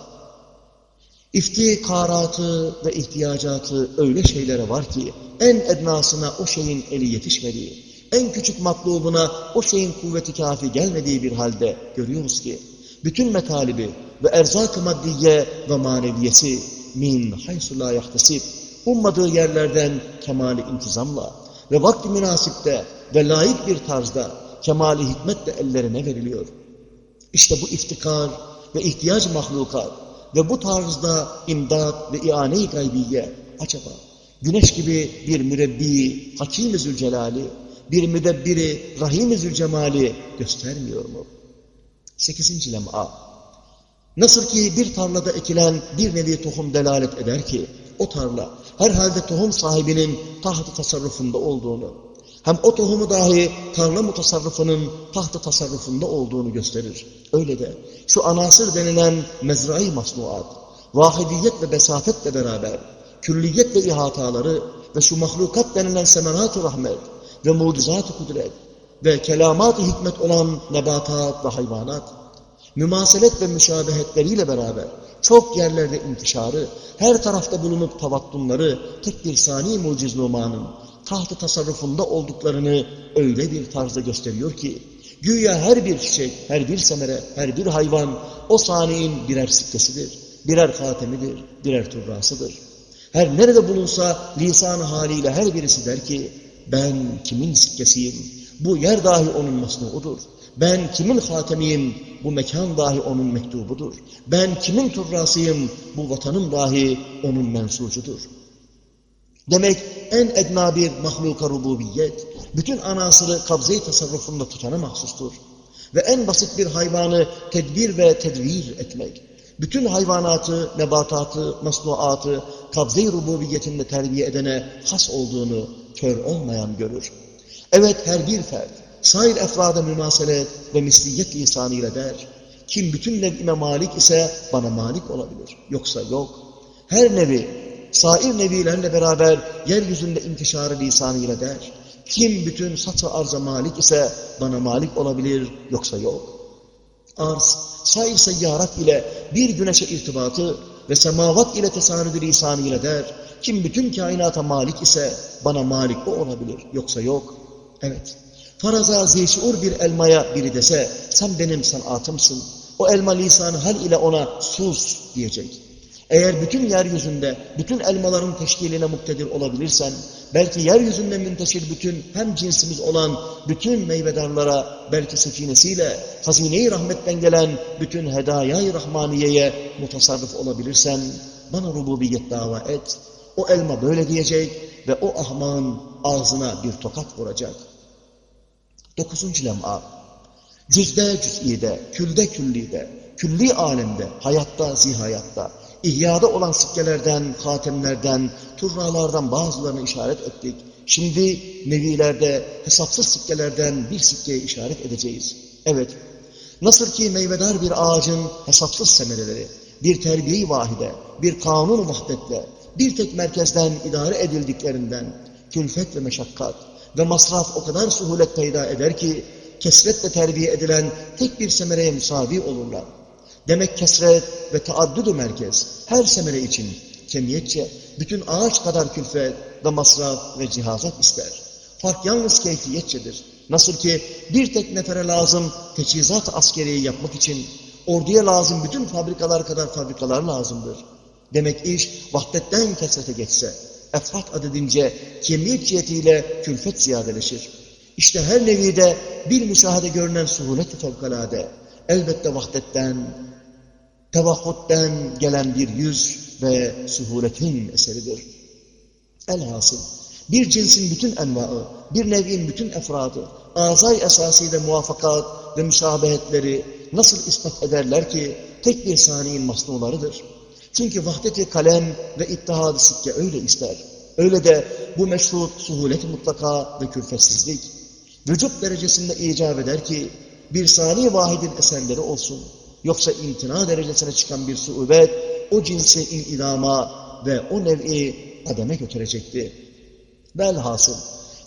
İftikaratı ve ihtiyacatı öyle şeylere var ki en ednasına o şeyin eli yetişmediği, en küçük matlubuna o şeyin kuvveti kafi gelmediği bir halde görüyoruz ki bütün metalibi ve erzak-ı maddiye ve maneviyesi min haysu la yahtesib ummadığı yerlerden kemali intizamla ve vakti münasipte ve layık bir tarzda kemali hikmetle ellerine veriliyor. İşte bu iftikar ve ihtiyaç mahlukat ve bu tarzda imdat ve iane-i gaybiye acaba güneş gibi bir mürebbi, hakim-i zülcelali, bir müdebbiri, rahim-i zülcemali göstermiyor mu? Sekizinci lem'a. Nasıl ki bir tarlada ekilen bir nevi tohum delalet eder ki, o tarla herhalde tohum sahibinin tahtı tasarrufunda olduğunu, hem o tohumu dahi tarla mutasarrıfının tahtı tasarrufunda olduğunu gösterir. Öyle de şu anasır denilen mezrai masnuat, vahidiyet ve besafetle beraber, külliyet ve ihataları ve şu mahlukat denilen semerat-ı rahmet ve mucizat-ı kudret ve kelamat-ı hikmet olan nebatat ve hayvanat, mümaselet ve müşabehetleriyle beraber çok yerlerde intişarı, her tarafta bulunup tavattunları tek bir sani mucizlumanın tahtı tasarrufunda olduklarını öyle bir tarzda gösteriyor ki, güya her bir çiçek, her bir semere, her bir hayvan o saniyin birer sikkesidir, birer hatemidir, birer turrasıdır. Her nerede bulunsa lisan haliyle her birisi der ki, ben kimin sikkesiyim, bu yer dahi onun masnuudur. Ben kimin hatemiyim, bu mekan dahi onun mektubudur. Ben kimin turrasıyım, bu vatanım dahi onun mensucudur. Demek en edna bir mahluka rububiyet, bütün anasını kabze-i tasarrufunda tutana mahsustur. Ve en basit bir hayvanı tedbir ve tedvir etmek, bütün hayvanatı, nebatatı, masnuatı kabze-i rububiyetinde terbiye edene has olduğunu kör olmayan görür. Evet her bir fert, sair efrada mümaselet ve misliyet lisanıyla der. Kim bütün nevime malik ise bana malik olabilir. Yoksa yok. Her nevi, sair nevilerle beraber yeryüzünde intişarı lisanıyla der. Kim bütün satı arza malik ise bana malik olabilir. Yoksa yok. Arz, sair seyyarat ile bir güneşe irtibatı ve semavat ile tesanüdü lisanıyla der. Kim bütün kainata malik ise bana malik o olabilir. Yoksa yok. Evet. Faraza zişur bir elmaya biri dese, sen benim sanatımsın. O elma lisanı hal ile ona sus diyecek. Eğer bütün yeryüzünde, bütün elmaların teşkiline muktedir olabilirsen, belki yeryüzünde münteşir bütün hem cinsimiz olan bütün meyvedarlara, belki sefinesiyle, hazine-i rahmetten gelen bütün hedaya-i rahmaniyeye mutasarrıf olabilirsen, bana rububiyet dava et. O elma böyle diyecek ve o ahman ağzına bir tokat vuracak. Dokuzuncu lem'a. Cüzde cüz'ide, külde küllide, külli alemde, hayatta zihayatta, ihyada olan sikkelerden, hatemlerden, turnalardan bazılarını işaret ettik. Şimdi nevilerde hesapsız sikkelerden bir sikkeye işaret edeceğiz. Evet, nasıl ki meyvedar bir ağacın hesapsız semereleri, bir terbiye vahide, bir kanun vahdetle, bir tek merkezden idare edildiklerinden, külfet ve meşakkat, ve masraf o kadar suhulet peyda eder ki kesretle terbiye edilen tek bir semereye müsavi olurlar. Demek kesret ve taaddüdü merkez her semere için kemiyetçe bütün ağaç kadar külfet ve masraf ve cihazat ister. Fark yalnız keyfiyetçedir. Nasıl ki bir tek nefere lazım teçhizat askeriyi yapmak için orduya lazım bütün fabrikalar kadar fabrikalar lazımdır. Demek iş vahdetten kesrete geçse Efrat adedince kemiyet cihetiyle külfet ziyadeleşir. İşte her nevide bir müşahede görünen suhulet-i fevkalade, elbette vahdetten, tevahhutten gelen bir yüz ve suhuletin eseridir. Elhasıl bir cinsin bütün envaı, bir nevin bütün efradı, azay esasıyla muvaffakat ve müşabehetleri nasıl ispat ederler ki tek bir saniyenin masnularıdır. Çünkü vahdeti kalem ve ittihad-ı sikke öyle ister. Öyle de bu meşrut suhulet mutlaka ve külfetsizlik vücut derecesinde icap eder ki bir saniye vahidin eserleri olsun. Yoksa imtina derecesine çıkan bir suubet o cinsi inilama ve o nev'i ademe götürecekti. Velhasıl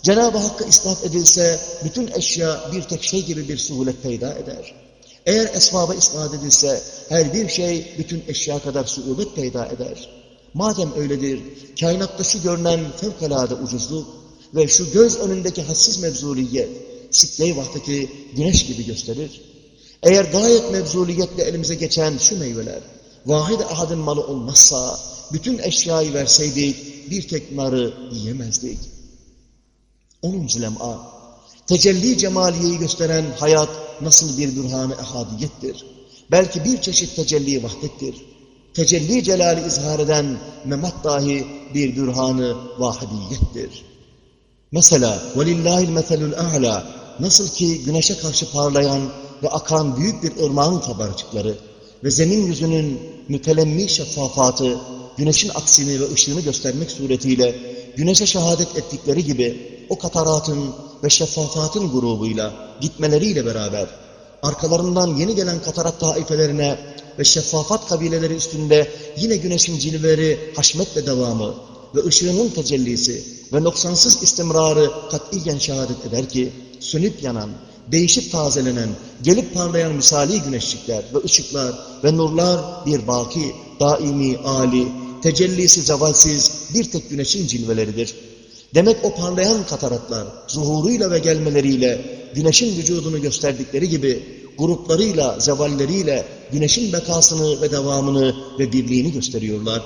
Cenab-ı Hakk'a ispat edilse bütün eşya bir tek şey gibi bir suhulet peyda eder. Eğer esbaba ispat edilse her bir şey bütün eşya kadar suubet peyda eder. Madem öyledir, kainatta şu görünen fevkalade ucuzluk ve şu göz önündeki hassiz mevzuliyet, sikke-i vahdeti güneş gibi gösterir. Eğer gayet mevzuliyetle elimize geçen şu meyveler, vahid ahadın malı olmazsa, bütün eşyayı verseydik, bir tek narı yiyemezdik. Onuncu lem'a, tecelli cemaliyeyi gösteren hayat nasıl bir bürhan-ı ehadiyettir. Belki bir çeşit tecelli vahdettir. Tecelli celali izhar eden memat dahi bir bürhan-ı vahidiyettir. Mesela وَلِلَّهِ الْمَثَلُ الْاَعْلَى Nasıl ki güneşe karşı parlayan ve akan büyük bir ırmağın kabarcıkları ve zemin yüzünün mütelemmi şeffafatı güneşin aksini ve ışığını göstermek suretiyle güneşe şehadet ettikleri gibi o kataratın ve şeffafatın grubuyla gitmeleriyle beraber arkalarından yeni gelen katarat taifelerine ve şeffafat kabileleri üstünde yine güneşin cilveleri haşmetle devamı ve ışığının tecellisi ve noksansız istimrarı katiyen şehadet eder ki sönüp yanan, değişip tazelenen, gelip parlayan misali güneşçikler ve ışıklar ve nurlar bir baki, daimi, ali, tecellisi zevalsiz bir tek güneşin cilveleridir. Demek o parlayan kataratlar zuhuruyla ve gelmeleriyle güneşin vücudunu gösterdikleri gibi gruplarıyla, zevalleriyle güneşin bekasını ve devamını ve birliğini gösteriyorlar.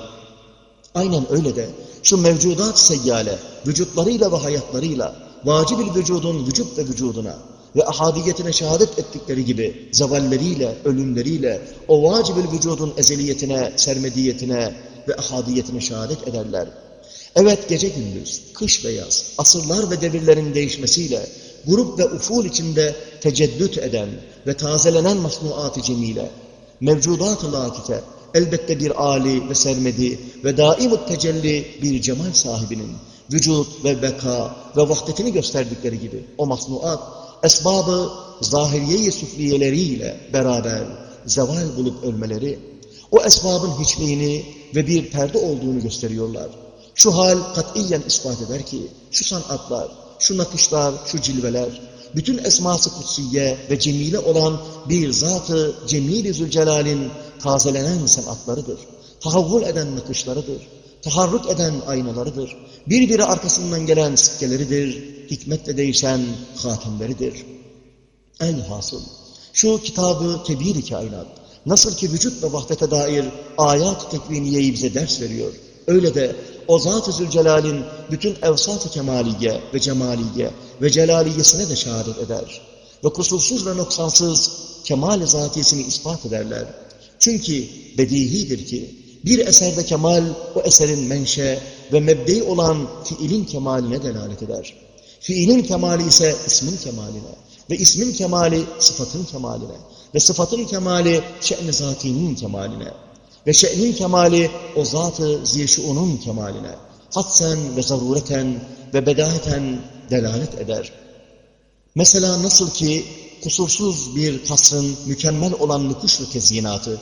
Aynen öyle de şu mevcudat seyyale vücutlarıyla ve hayatlarıyla vacib vücudun vücut ve vücuduna ve ahadiyetine şehadet ettikleri gibi zavalleriyle, ölümleriyle o vacib vücudun ezeliyetine, sermediyetine ve ahadiyetine şehadet ederler. Evet gece gündüz, kış ve yaz, asırlar ve devirlerin değişmesiyle grup ve uful içinde teceddüt eden ve tazelenen masnuat-ı cemile, mevcudat-ı latife, elbette bir âli ve sermedi ve daim tecelli bir cemal sahibinin vücut ve beka ve vahdetini gösterdikleri gibi o masnuat, esbabı zahiriye-i süfliyeleriyle beraber zeval bulup ölmeleri, o esbabın hiçliğini ve bir perde olduğunu gösteriyorlar. Şu hal katiyen ispat eder ki, şu sanatlar, şu nakışlar, şu cilveler, bütün esması kutsiye ve cemile olan bir zatı cemil-i zülcelal'in tazelenen sanatlarıdır. Tahavvul eden nakışlarıdır. Taharruk eden aynalarıdır. Birbiri arkasından gelen sikkeleridir. Hikmetle değişen hatimleridir. Elhasıl şu kitabı kebir-i kainat nasıl ki vücut ve vahdete dair ayat-ı tekviniyeyi bize ders veriyor. Öyle de o Zat-ı Zülcelal'in bütün evsat-ı kemaliye ve cemaliye ve celaliyesine de şehadet eder. Ve kusursuz ve noksansız kemal-i zatiyesini ispat ederler. Çünkü bedihidir ki bir eserde kemal o eserin menşe ve mebdei olan fiilin kemaline delalet eder. Fiilin kemali ise ismin kemaline ve ismin kemali sıfatın kemaline ve sıfatın kemali şe'n-i zatinin kemaline ve şe'nin kemali o zat-ı ziyşu'unun kemaline hatsen ve zarureten ve bedaheten delalet eder. Mesela nasıl ki kusursuz bir kasrın mükemmel olan nukuş ve tezyinatı,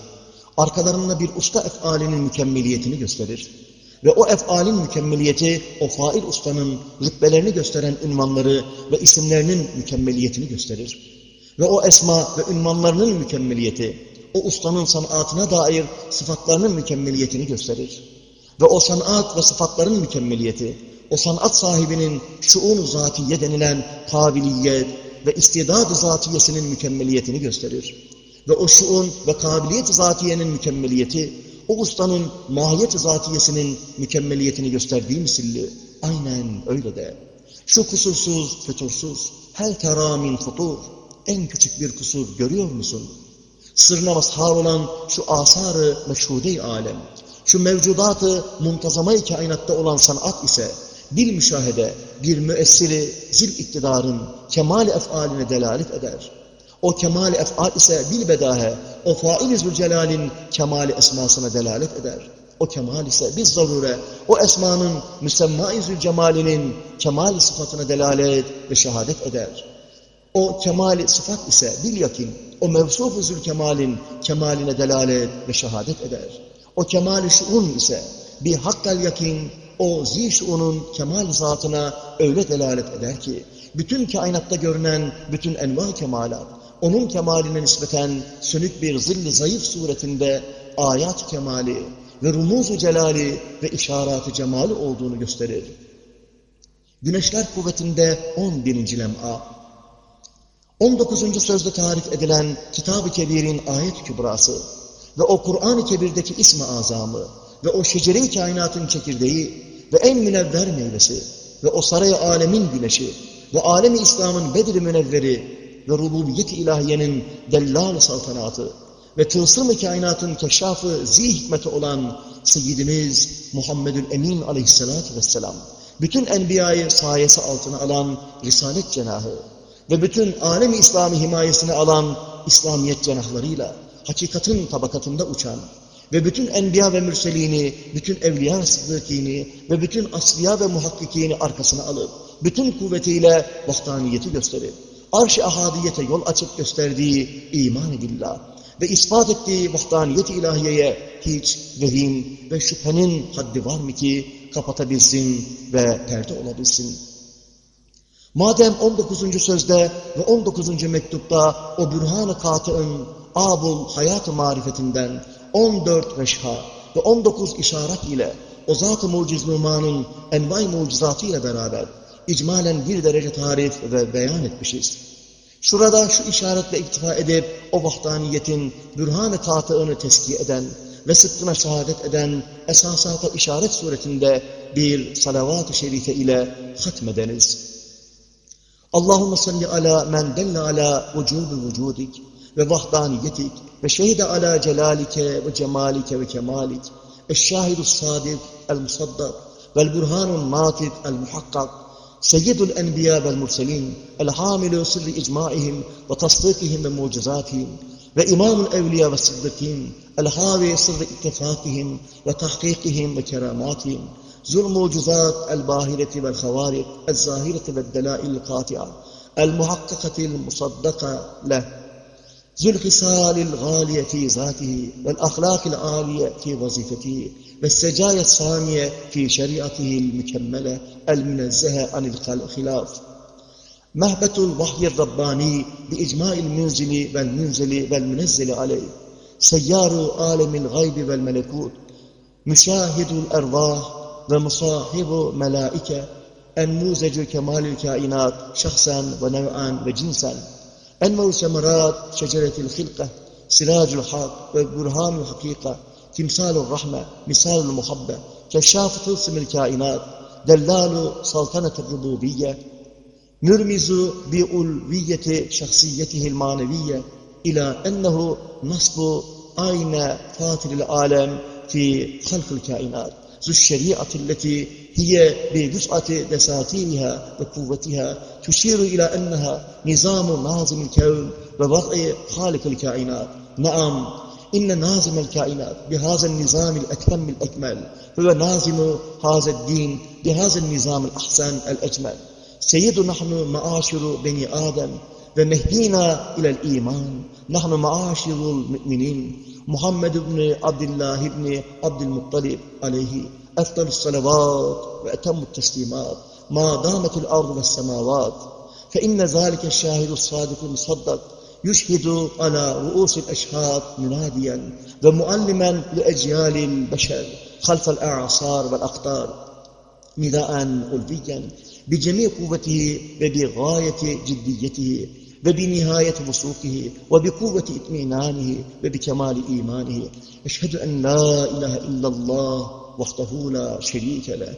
arkalarında bir usta efalinin mükemmeliyetini gösterir. Ve o efalin mükemmeliyeti, o fail ustanın rütbelerini gösteren ünvanları ve isimlerinin mükemmeliyetini gösterir. Ve o esma ve ünvanlarının mükemmeliyeti, o ustanın sanatına dair sıfatlarının mükemmeliyetini gösterir. Ve o sanat ve sıfatların mükemmeliyeti, o sanat sahibinin şuun-u zatiye denilen kabiliyet ve istidad-ı zatiyesinin mükemmeliyetini gösterir. Ve o şuun ve kabiliyet zatiyenin mükemmeliyeti, o ustanın mahiyet zatiyesinin mükemmeliyetini gösterdiği misilli. Aynen öyle de. Şu kusursuz, fütursuz, hel teramin futur, en küçük bir kusur görüyor musun? Sırrına mazhar olan şu asarı meşhude alem, şu mevcudatı muntazama-i kainatta olan sanat ise, bir müşahede, bir müessiri zil iktidarın kemal efaline delalet eder. O kemal efal ise bilbedahe, o fail-i zülcelalin kemal esmasına delalet eder. O kemal ise biz zarure, o esmanın müsemma-i zülcemalinin kemal sıfatına delalet ve şehadet eder. O kemal sıfat ise bil yakin, o mevsuf-u zülkemalin kemaline delalet ve şehadet eder. O kemal-i şuun ise bir hakkal yakin, o zişunun kemal zatına öyle delalet eder ki, bütün kainatta görünen bütün enva kemalat, onun kemaline nispeten sönük bir zilli zayıf suretinde ayat kemali ve rumuzu celali ve işaratı cemali olduğunu gösterir. Güneşler kuvvetinde 11. lem'a. 19. sözde tarif edilen Kitab-ı Kebir'in ayet kübrası ve o Kur'an-ı Kebir'deki ismi azamı ve o şecere kainatın çekirdeği ve en münevver meyvesi ve o saray alemin güneşi ve alemi İslam'ın Bedir-i Münevveri ve rububiyet-i ilahiyenin dellal saltanatı ve tılsım-ı kainatın keşafı zi hikmeti olan Seyyidimiz Muhammedül Emin aleyhissalatü vesselam, bütün enbiyayı sayesi altına alan Risalet cenahı ve bütün alemi İslami himayesini alan İslamiyet cenahlarıyla hakikatin tabakatında uçan ve bütün enbiya ve mürselini, bütün evliya sıddıkini ve bütün asliya ve muhakkikini arkasına alıp, bütün kuvvetiyle vahdaniyeti gösterip, arş-ı ahadiyete yol açıp gösterdiği iman billah ve ispat ettiği vahdaniyet ilahiyeye hiç vehim ve şüphenin haddi var mı ki kapatabilsin ve perde olabilsin? Madem 19. sözde ve 19. mektupta o bürhan-ı katı'ın abul hayat-ı marifetinden 14 reşha ve 19 işaret ile o zat-ı muciz numanın envai mucizatı ile beraber icmalen bir derece tarif ve beyan etmişiz. Şurada şu işaretle iktifa edip o vahdaniyetin bürhan-ı tatığını teskiye eden ve sıkkına şehadet eden esasata işaret suretinde bir salavat-ı şerife ile hatmedeniz. اللهم صل على من دل على وجوب وجودك ووحدانيتك وشهد على جلالك وجمالك وكمالك الشاهد الصادق المصدق والبرهان الناطق المحقق سيد الأنبياء والمرسلين الحامل سر إجماعهم وتصديقهم ومعجزاتهم وإمام الأولياء والصديقين الحاوي سر اتفاقهم وتحقيقهم وكراماتهم ذو المعجزات الباهرة والخوارق الظاهرة والدلائل القاطعة المحققة المصدقة له. ذو الخصال الغالية في ذاته والأخلاق العالية في وظيفته والسجايا الصانية في شريعته المكملة المنزهة عن الخلاف. مهبة الوحي الرباني بإجماع المنزل والمنزل والمنزل عليه. سيار عالم الغيب والملكوت مشاهد الأرواح ومصاحب ملائكة النموذج كمال الكائنات شخصا ونوعا وجنسا أنمو ثمرات شجرة الخلقة سراج الحق وبرهان الحقيقة تمثال الرحمة مثال المحبة كشاف تلسم الكائنات دلال سلطنة الربوبية نرمز بألوية شخصيته المعنوية إلى أنه نصب أين فاتر العالم في خلق الكائنات. ذو الشريعة التي هي بجزءة دساتيرها وقوتها تشير إلى أنها نظام ناظم الكون ووضع خالق الكائنات. نعم إن نازم الكائنات بهذا النظام الأتم الأكمل هو نازم هذا الدين بهذا النظام الأحسن الأجمل. سيد نحن معاشر بني آدم ومهدينا إلى الإيمان. نحن معاشر المؤمنين. محمد بن عبد الله بن عبد المطلب عليه أفضل الصلوات وأتم التسليمات ما دامت الأرض والسماوات. فإن ذلك الشاهد الصادق المصدق يشهد على رؤوس الأشهاد مناديا ومؤلما لأجيال البشر خلف الأعصار والأقطار. نداء ألفيا بجميع قوته وبغاية جديته. Ve bi nihayet vusukihi ve bi kuvveti itminanihi ve bi kemali imanihi. Eşhedü en la ilahe illallah vahdehu la şerike leh.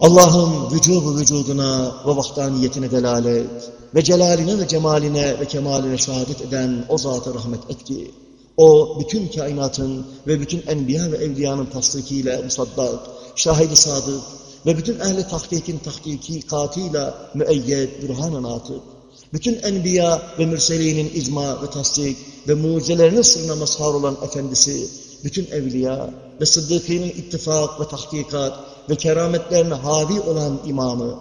Allah'ım vücubu vücuduna ve vahdaniyetine delalet ve celaline ve cemaline ve kemaline şehadet eden o zata rahmet et ki, o bütün kainatın ve bütün enbiya ve evliyanın tasdikiyle musaddak, şahidi sadık ve bütün ehli tahkikin tahkikatıyla müeyyed bürhanen atıp, bütün enbiya ve mürselinin icma ve tasdik ve mucizelerinin sırrına mazhar olan efendisi, bütün evliya ve sıddıkinin ittifak ve tahkikat ve kerametlerine havi olan imamı,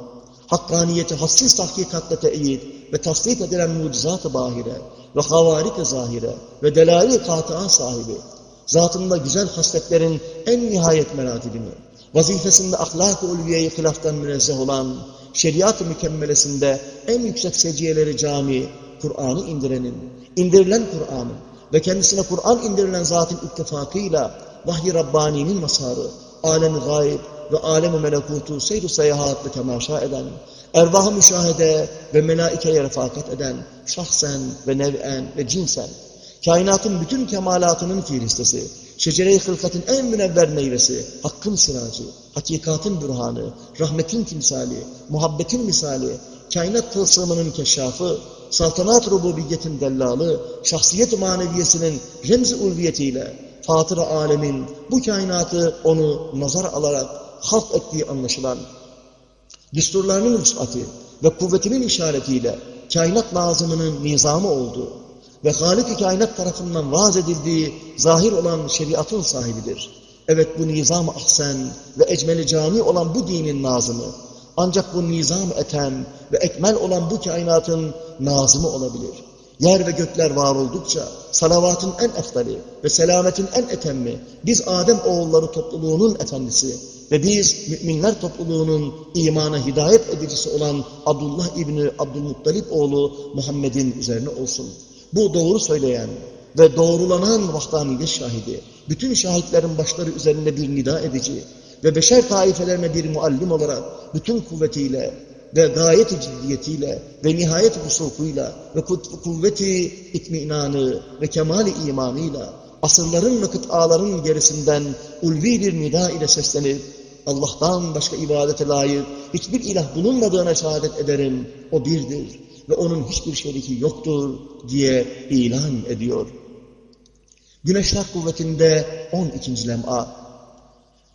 hakkaniyeti hassiz tahkikatla teyit ve tasdik edilen mucizat-ı bahire ve havarik-i zahire ve delail-i katıa sahibi, zatında güzel hasletlerin en nihayet meratibini, vazifesinde ahlak-ı ulviyeyi hilaftan münezzeh olan, şeriat-ı mükemmelesinde en yüksek seciyeleri cami, Kur'an'ı indirenin, indirilen Kur'an'ın ve kendisine Kur'an indirilen zatın ittifakıyla vahiy Rabbani'nin masarı, alem-i gayb ve alem-i melekutu seyr-i seyahatlı temaşa eden, ervah-ı müşahede ve melaikeye refakat eden, şahsen ve nev'en ve cinsen, kainatın bütün kemalatının fiilistesi, şecere-i hılkatın en münevver meyvesi, hakkın sıracı, hakikatın bürhanı, rahmetin timsali, muhabbetin misali, kainat tılsımının keşşafı, saltanat rububiyetin dellalı, şahsiyet maneviyesinin remzi ulviyetiyle, fatır alemin bu kainatı onu nazar alarak halk ettiği anlaşılan, düsturlarının vüsatı ve kuvvetinin işaretiyle kainat lazımının nizamı olduğu ve Halik-i kainat tarafından vaaz edildiği zahir olan şeriatın sahibidir. Evet bu nizam-ı ahsen ve ecmeli cami olan bu dinin nazımı, ancak bu nizam etem ve ekmel olan bu kainatın nazımı olabilir. Yer ve gökler var oldukça salavatın en eftali ve selametin en etemmi, biz Adem oğulları topluluğunun efendisi ve biz müminler topluluğunun imana hidayet edicisi olan Abdullah İbni Abdülmuttalip oğlu Muhammed'in üzerine olsun. Bu doğru söyleyen ve doğrulanan vahdaniyet şahidi, bütün şahitlerin başları üzerinde bir nida edici ve beşer taifelerine bir muallim olarak bütün kuvvetiyle ve gayet ciddiyetiyle ve nihayet vusukuyla ve kuvveti itminanı ve kemali imanıyla asırların ve kıtaların gerisinden ulvi bir nida ile seslenip Allah'tan başka ibadete layık hiçbir ilah bulunmadığına şehadet ederim. O birdir ve onun hiçbir şeriki yoktur diye ilan ediyor. Güneşler kuvvetinde 12. lem'a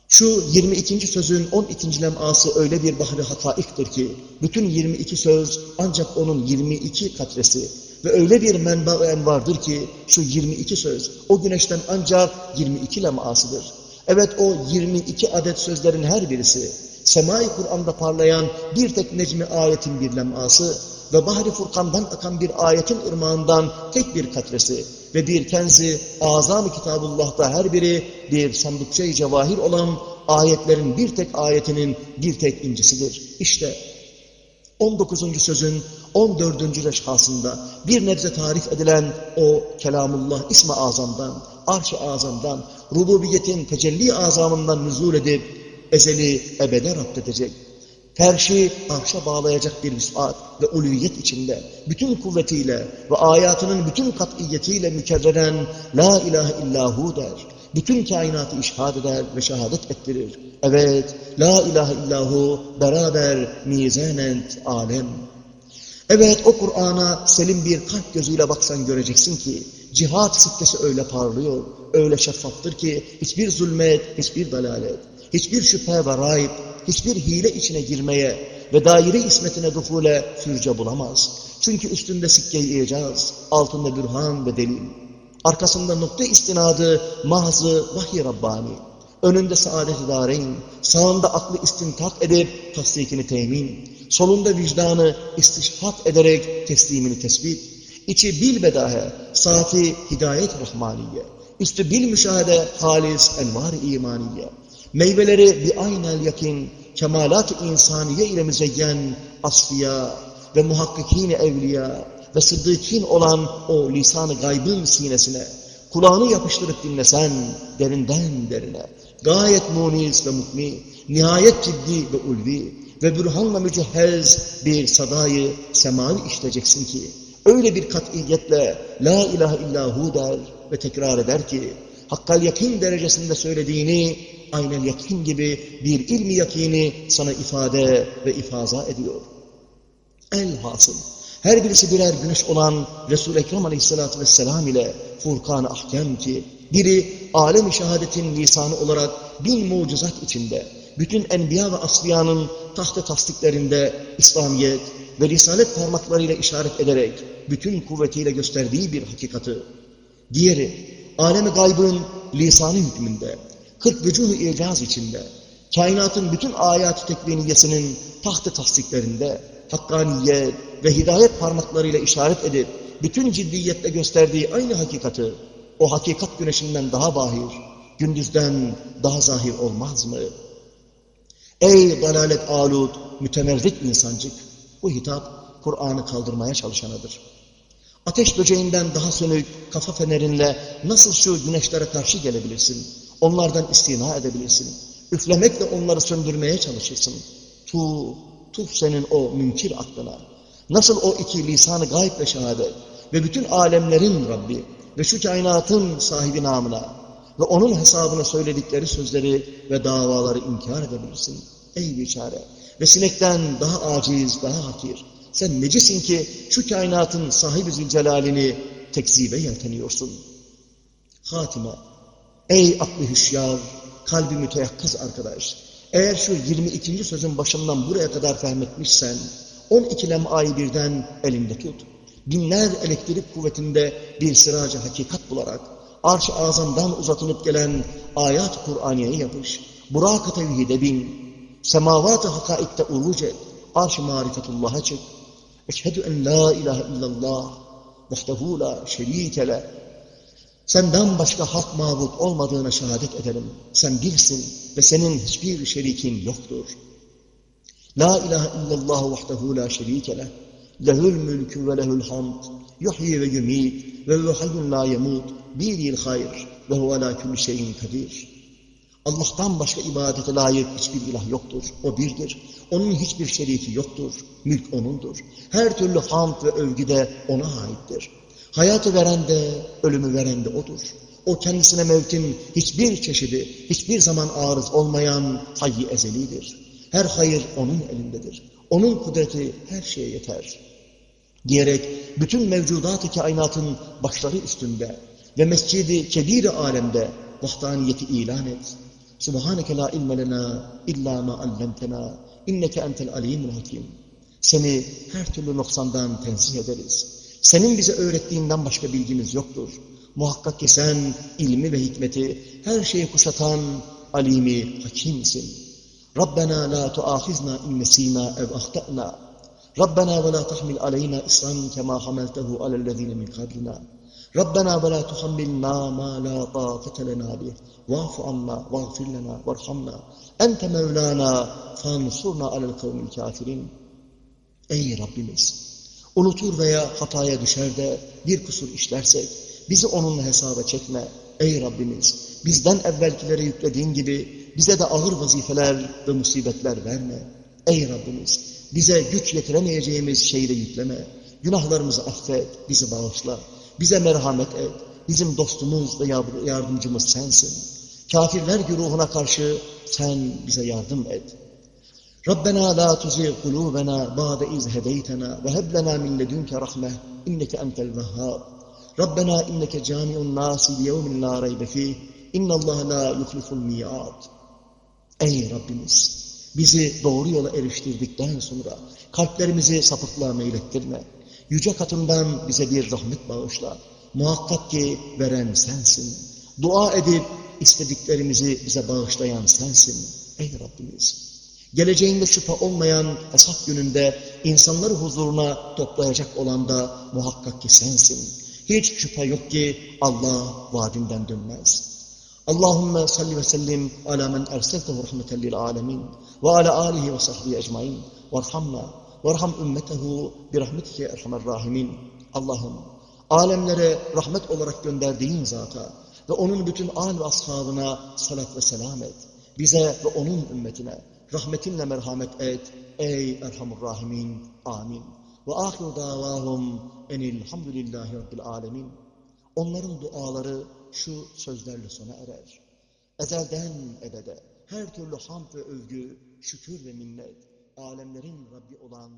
şu 22. sözün 12. leması öyle bir bahri hakaiktir ki, bütün 22 söz ancak onun 22 katresi ve öyle bir menba ve envardır ki, şu 22 söz o güneşten ancak 22 lemasıdır. Evet o 22 adet sözlerin her birisi, Semai Kur'an'da parlayan bir tek necmi ayetin bir leması ve Bahri Furkan'dan akan bir ayetin ırmağından tek bir katresi ve bir kenzi azam-ı kitabullah'ta her biri bir sandıkçayı cevahir olan ayetlerin bir tek ayetinin bir tek incisidir. İşte 19. sözün 14. reşhasında bir nebze tarif edilen o kelamullah ismi azamdan, arş-ı azamdan, rububiyetin tecelli azamından nüzul edip ezeli ebede raptedecek Ferşi arşa bağlayacak bir vüsat ve ulviyet içinde bütün kuvvetiyle ve ayatının bütün kat'iyetiyle mükerreren La ilahe illahu der. Bütün kainatı işhad eder ve şehadet ettirir. Evet, La ilahe illahu beraber mizanent alem. Evet, o Kur'an'a selim bir kalp gözüyle baksan göreceksin ki, cihat sikkesi öyle parlıyor, öyle şeffaftır ki, hiçbir zulmet, hiçbir dalalet, hiçbir şüphe ve raib, hiçbir hile içine girmeye ve daire ismetine duhule fürce bulamaz. Çünkü üstünde sikke-i icaz, altında bürhan ve delil. Arkasında nokta istinadı mahzı vahiy Rabbani. Önünde saadet-i dareyn, sağında aklı istintak edip tasdikini temin, solunda vicdanı istişhat ederek teslimini tespit, içi bil bedahe, safi hidayet rahmaniye, üstü bil müşahede halis envar-ı imaniye, meyveleri bir aynel yakin, kemalat-ı insaniye ile müzeyyen asfiya ve muhakkikin evliya ve sıddıkin olan o lisan-ı gaybın sinesine kulağını yapıştırıp dinlesen derinden derine. Gayet munis ve mutmi, nihayet ciddi ve ulvi ve bürhanla mücehhez bir sadayı semayı işleyeceksin ki öyle bir katiyetle La ilahe illahu der ve tekrar eder ki hakkal yakin derecesinde söylediğini aynen yakin gibi bir ilmi yakini sana ifade ve ifaza ediyor. Elhasıl her birisi birer güneş olan Resul-i Ekrem aleyhissalatü vesselam ile Furkan-ı Ahkem ki biri alem-i şehadetin lisanı olarak bin mucizat içinde bütün enbiya ve asliyanın tahta tasdiklerinde İslamiyet ve Risalet parmaklarıyla işaret ederek bütün kuvvetiyle gösterdiği bir hakikati. Diğeri, alemi gaybın lisanı hükmünde, kırk vücuhu icaz içinde, kainatın bütün ayat-ı tekviniyesinin tahtı tasdiklerinde, hakkaniyet ve hidayet parmaklarıyla işaret edip, bütün ciddiyetle gösterdiği aynı hakikati, o hakikat güneşinden daha bahir, gündüzden daha zahir olmaz mı? Ey dalalet alut, mütemerrit insancık! Bu hitap, Kur'an'ı kaldırmaya çalışanıdır. Ateş böceğinden daha sönük kafa fenerinle nasıl şu güneşlere karşı gelebilirsin? Onlardan istina edebilirsin. Üflemekle onları söndürmeye çalışırsın. Tu, tuf senin o münkir aklına. Nasıl o iki lisanı gayb ve şehadet ve bütün alemlerin Rabbi ve şu kainatın sahibi namına ve onun hesabına söyledikleri sözleri ve davaları inkar edebilirsin. Ey biçare! Ve sinekten daha aciz, daha hakir. Sen necisin ki şu kainatın sahibi zülcelalini tekzibe yelteniyorsun. Hatima, ey aklı hüşyar, kalbi müteyakkız arkadaş. Eğer şu 22. sözün başından buraya kadar fehmetmişsen, 12 lem'ayı birden elinde tut. Binler elektrik kuvvetinde bir sıracı hakikat bularak, arş-ı azamdan uzatılıp gelen ayat-ı Kur'aniye'ye yapış. Burak-ı tevhide bin, semavat-ı hakaikte uruc et, arş-ı marifetullah'a çık. Eşhedü en la ilahe illallah, vahdehu la şerike Senden başka hak mabut olmadığına şehadet ederim. Sen bilsin ve senin hiçbir şerikin yoktur. La ilahe illallah vahdehu la şerike leh. Lehül mülkü ve lehül hamd. Yuhyi ve yumit ve ve hayyun la yemut. Bir yıl hayır ve huve ala külli şeyin kadir. Allah'tan başka ibadete layık hiçbir ilah yoktur. O birdir. Onun hiçbir şeriki yoktur. Mülk O'nundur. Her türlü hamd ve övgü de O'na aittir. Hayatı veren de, ölümü veren de O'dur. O kendisine mevkin hiçbir çeşidi, hiçbir zaman arız olmayan hayy ezelidir. Her hayır O'nun elindedir. O'nun kudreti her şeye yeter. Diyerek bütün mevcudat-ı kainatın başları üstünde ve mescidi kebir alemde vahdaniyeti ilan et. Subhaneke la ilme lena illa ma allamtena inneke entel alimul hakim. Seni her türlü noksandan tenzih ederiz. Senin bize öğrettiğinden başka bilgimiz yoktur. Muhakkak ki sen ilmi ve hikmeti, her şeyi kuşatan alimi, hakimsin. Rabbena la tuahizna innesina ev ahtana. Rabbena ve la tahmil aleyna isran kema hamaltehu alellezine min kabrina. Rabbena ve la tuhammilna ma la taqate lena bih. Vafu anna, vagfir lena, varhamna. Ente mevlana, fansurna alel kavmil kafirin. Ey Rabbimiz! Unutur veya hataya düşer de bir kusur işlersek bizi onunla hesaba çekme. Ey Rabbimiz! Bizden evvelkilere yüklediğin gibi bize de ağır vazifeler ve musibetler verme. Ey Rabbimiz! Bize güç yetiremeyeceğimiz şeyi de yükleme. Günahlarımızı affet, bizi bağışla. Bize merhamet et. Bizim dostumuz ve yardımcımız sensin. Kafirler güruhuna karşı sen bize yardım et. La tuzigh kulubena ba'de iz hedeytena ve heb lena min ledunke rahmeh inneke entel vehhab. Rabbena inneke cami'un nasi li yevmin la raybe fih. İnnallâhe la yuhliful mi'ad. Ey Rabbimiz! Bizi doğru yola eriştirdikten sonra kalplerimizi sapıklığa meylettirme. Yüce katından bize bir rahmet bağışla. Muhakkak ki veren sensin. Dua edip istediklerimizi bize bağışlayan sensin. Ey Rabbimiz! Geleceğinde şüphe olmayan hesap gününde insanları huzuruna toplayacak olan da muhakkak ki sensin. Hiç şüphe yok ki Allah vaadinden dönmez. Allahümme salli ve sellim ala men erseltehu rahmeten lil alemin ve ala alihi ve sahbihi ecmain varhamna Varham ümmetehu bir rahmetike erhamer rahimin. Allah'ım alemlere rahmet olarak gönderdiğin zata ve onun bütün al ve ashabına salat ve selam et. Bize ve onun ümmetine rahmetinle merhamet et. Ey Erhamur Rahimin. Amin. Ve ahiru davahum enilhamdülillahi rabbil alemin. Onların duaları şu sözlerle sona erer. Ezelden ebede her türlü hamd ve övgü, şükür ve minnet, alemlerin Rabbi olan.